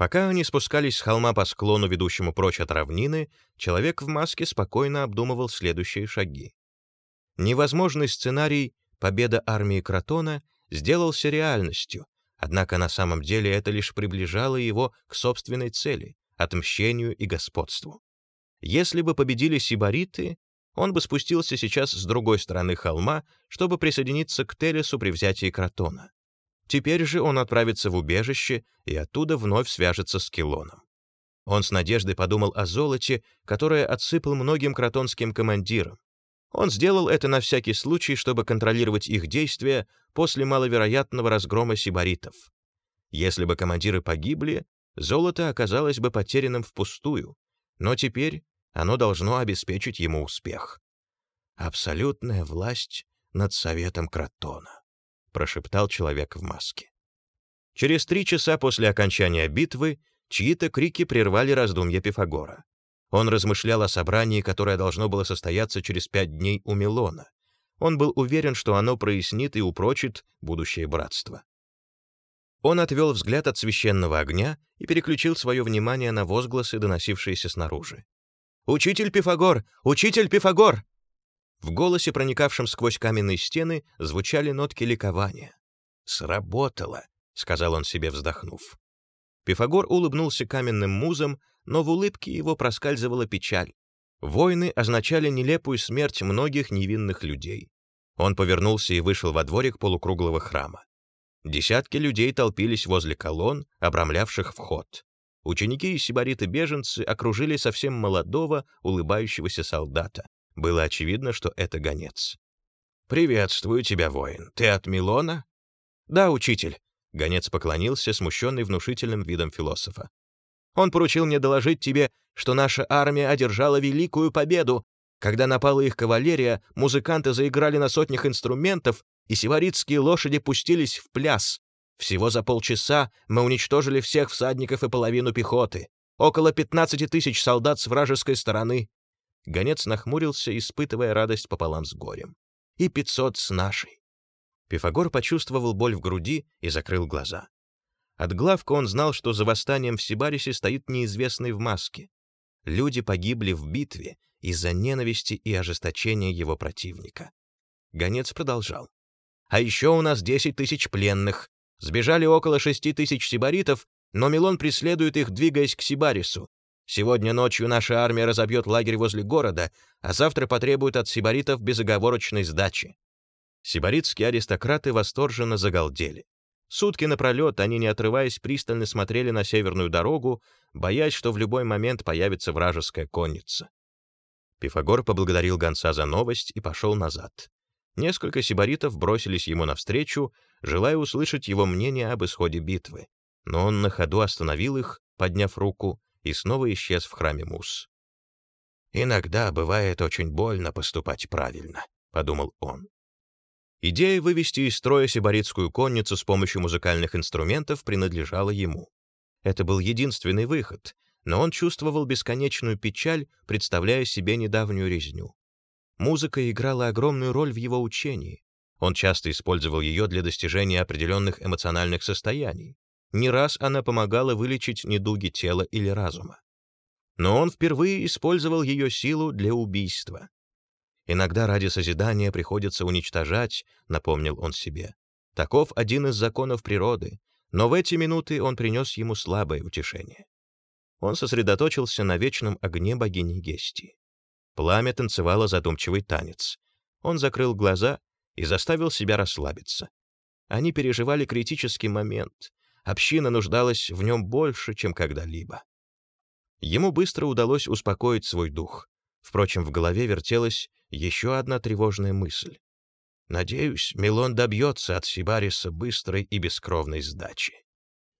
Пока они спускались с холма по склону, ведущему прочь от равнины, человек в маске спокойно обдумывал следующие шаги. Невозможный сценарий «Победа армии Кротона» сделался реальностью, однако на самом деле это лишь приближало его к собственной цели — отмщению и господству. Если бы победили сибариты, он бы спустился сейчас с другой стороны холма, чтобы присоединиться к Телесу при взятии Кротона. Теперь же он отправится в убежище и оттуда вновь свяжется с Килоном. Он с надеждой подумал о золоте, которое отсыпал многим кротонским командирам. Он сделал это на всякий случай, чтобы контролировать их действия после маловероятного разгрома сибаритов. Если бы командиры погибли, золото оказалось бы потерянным впустую, но теперь оно должно обеспечить ему успех. «Абсолютная власть над Советом Кротона», — прошептал человек в маске. Через три часа после окончания битвы чьи-то крики прервали раздумья Пифагора. Он размышлял о собрании, которое должно было состояться через пять дней у Милона. Он был уверен, что оно прояснит и упрочит будущее братство. Он отвел взгляд от священного огня и переключил свое внимание на возгласы, доносившиеся снаружи. «Учитель Пифагор! Учитель Пифагор!» В голосе, проникавшем сквозь каменные стены, звучали нотки ликования. «Сработало», — сказал он себе, вздохнув. Пифагор улыбнулся каменным музом, но в улыбке его проскальзывала печаль. Войны означали нелепую смерть многих невинных людей. Он повернулся и вышел во дворик полукруглого храма. Десятки людей толпились возле колонн, обрамлявших вход. Ученики и сибариты-беженцы окружили совсем молодого, улыбающегося солдата. Было очевидно, что это гонец. «Приветствую тебя, воин. Ты от Милона?» «Да, учитель», — гонец поклонился, смущенный внушительным видом философа. «Он поручил мне доложить тебе, что наша армия одержала великую победу. Когда напала их кавалерия, музыканты заиграли на сотнях инструментов, и сиваритские лошади пустились в пляс. Всего за полчаса мы уничтожили всех всадников и половину пехоты. Около 15 тысяч солдат с вражеской стороны. Гонец нахмурился, испытывая радость пополам с горем. И 500 с нашей. Пифагор почувствовал боль в груди и закрыл глаза. От главка он знал, что за восстанием в Сибарисе стоит неизвестный в маске. Люди погибли в битве из-за ненависти и ожесточения его противника. Гонец продолжал. «А еще у нас 10 тысяч пленных, Сбежали около шести тысяч сибаритов, но Милон преследует их, двигаясь к Сибарису. Сегодня ночью наша армия разобьет лагерь возле города, а завтра потребует от сибаритов безоговорочной сдачи. Сибаритские аристократы восторженно загалдели. Сутки напролет они, не отрываясь, пристально смотрели на северную дорогу, боясь, что в любой момент появится вражеская конница. Пифагор поблагодарил гонца за новость и пошел назад. Несколько сибаритов бросились ему навстречу, желая услышать его мнение об исходе битвы. Но он на ходу остановил их, подняв руку, и снова исчез в храме Мус. «Иногда бывает очень больно поступать правильно», — подумал он. Идея вывести из строя сибаритскую конницу с помощью музыкальных инструментов принадлежала ему. Это был единственный выход, но он чувствовал бесконечную печаль, представляя себе недавнюю резню. Музыка играла огромную роль в его учении. Он часто использовал ее для достижения определенных эмоциональных состояний. Не раз она помогала вылечить недуги тела или разума. Но он впервые использовал ее силу для убийства. Иногда ради созидания приходится уничтожать, напомнил он себе. Таков один из законов природы, но в эти минуты он принес ему слабое утешение. Он сосредоточился на вечном огне богини Гести. Пламя танцевало задумчивый танец. Он закрыл глаза и заставил себя расслабиться. Они переживали критический момент. Община нуждалась в нем больше, чем когда-либо. Ему быстро удалось успокоить свой дух. Впрочем, в голове вертелась еще одна тревожная мысль. «Надеюсь, Милон добьется от Сибариса быстрой и бескровной сдачи».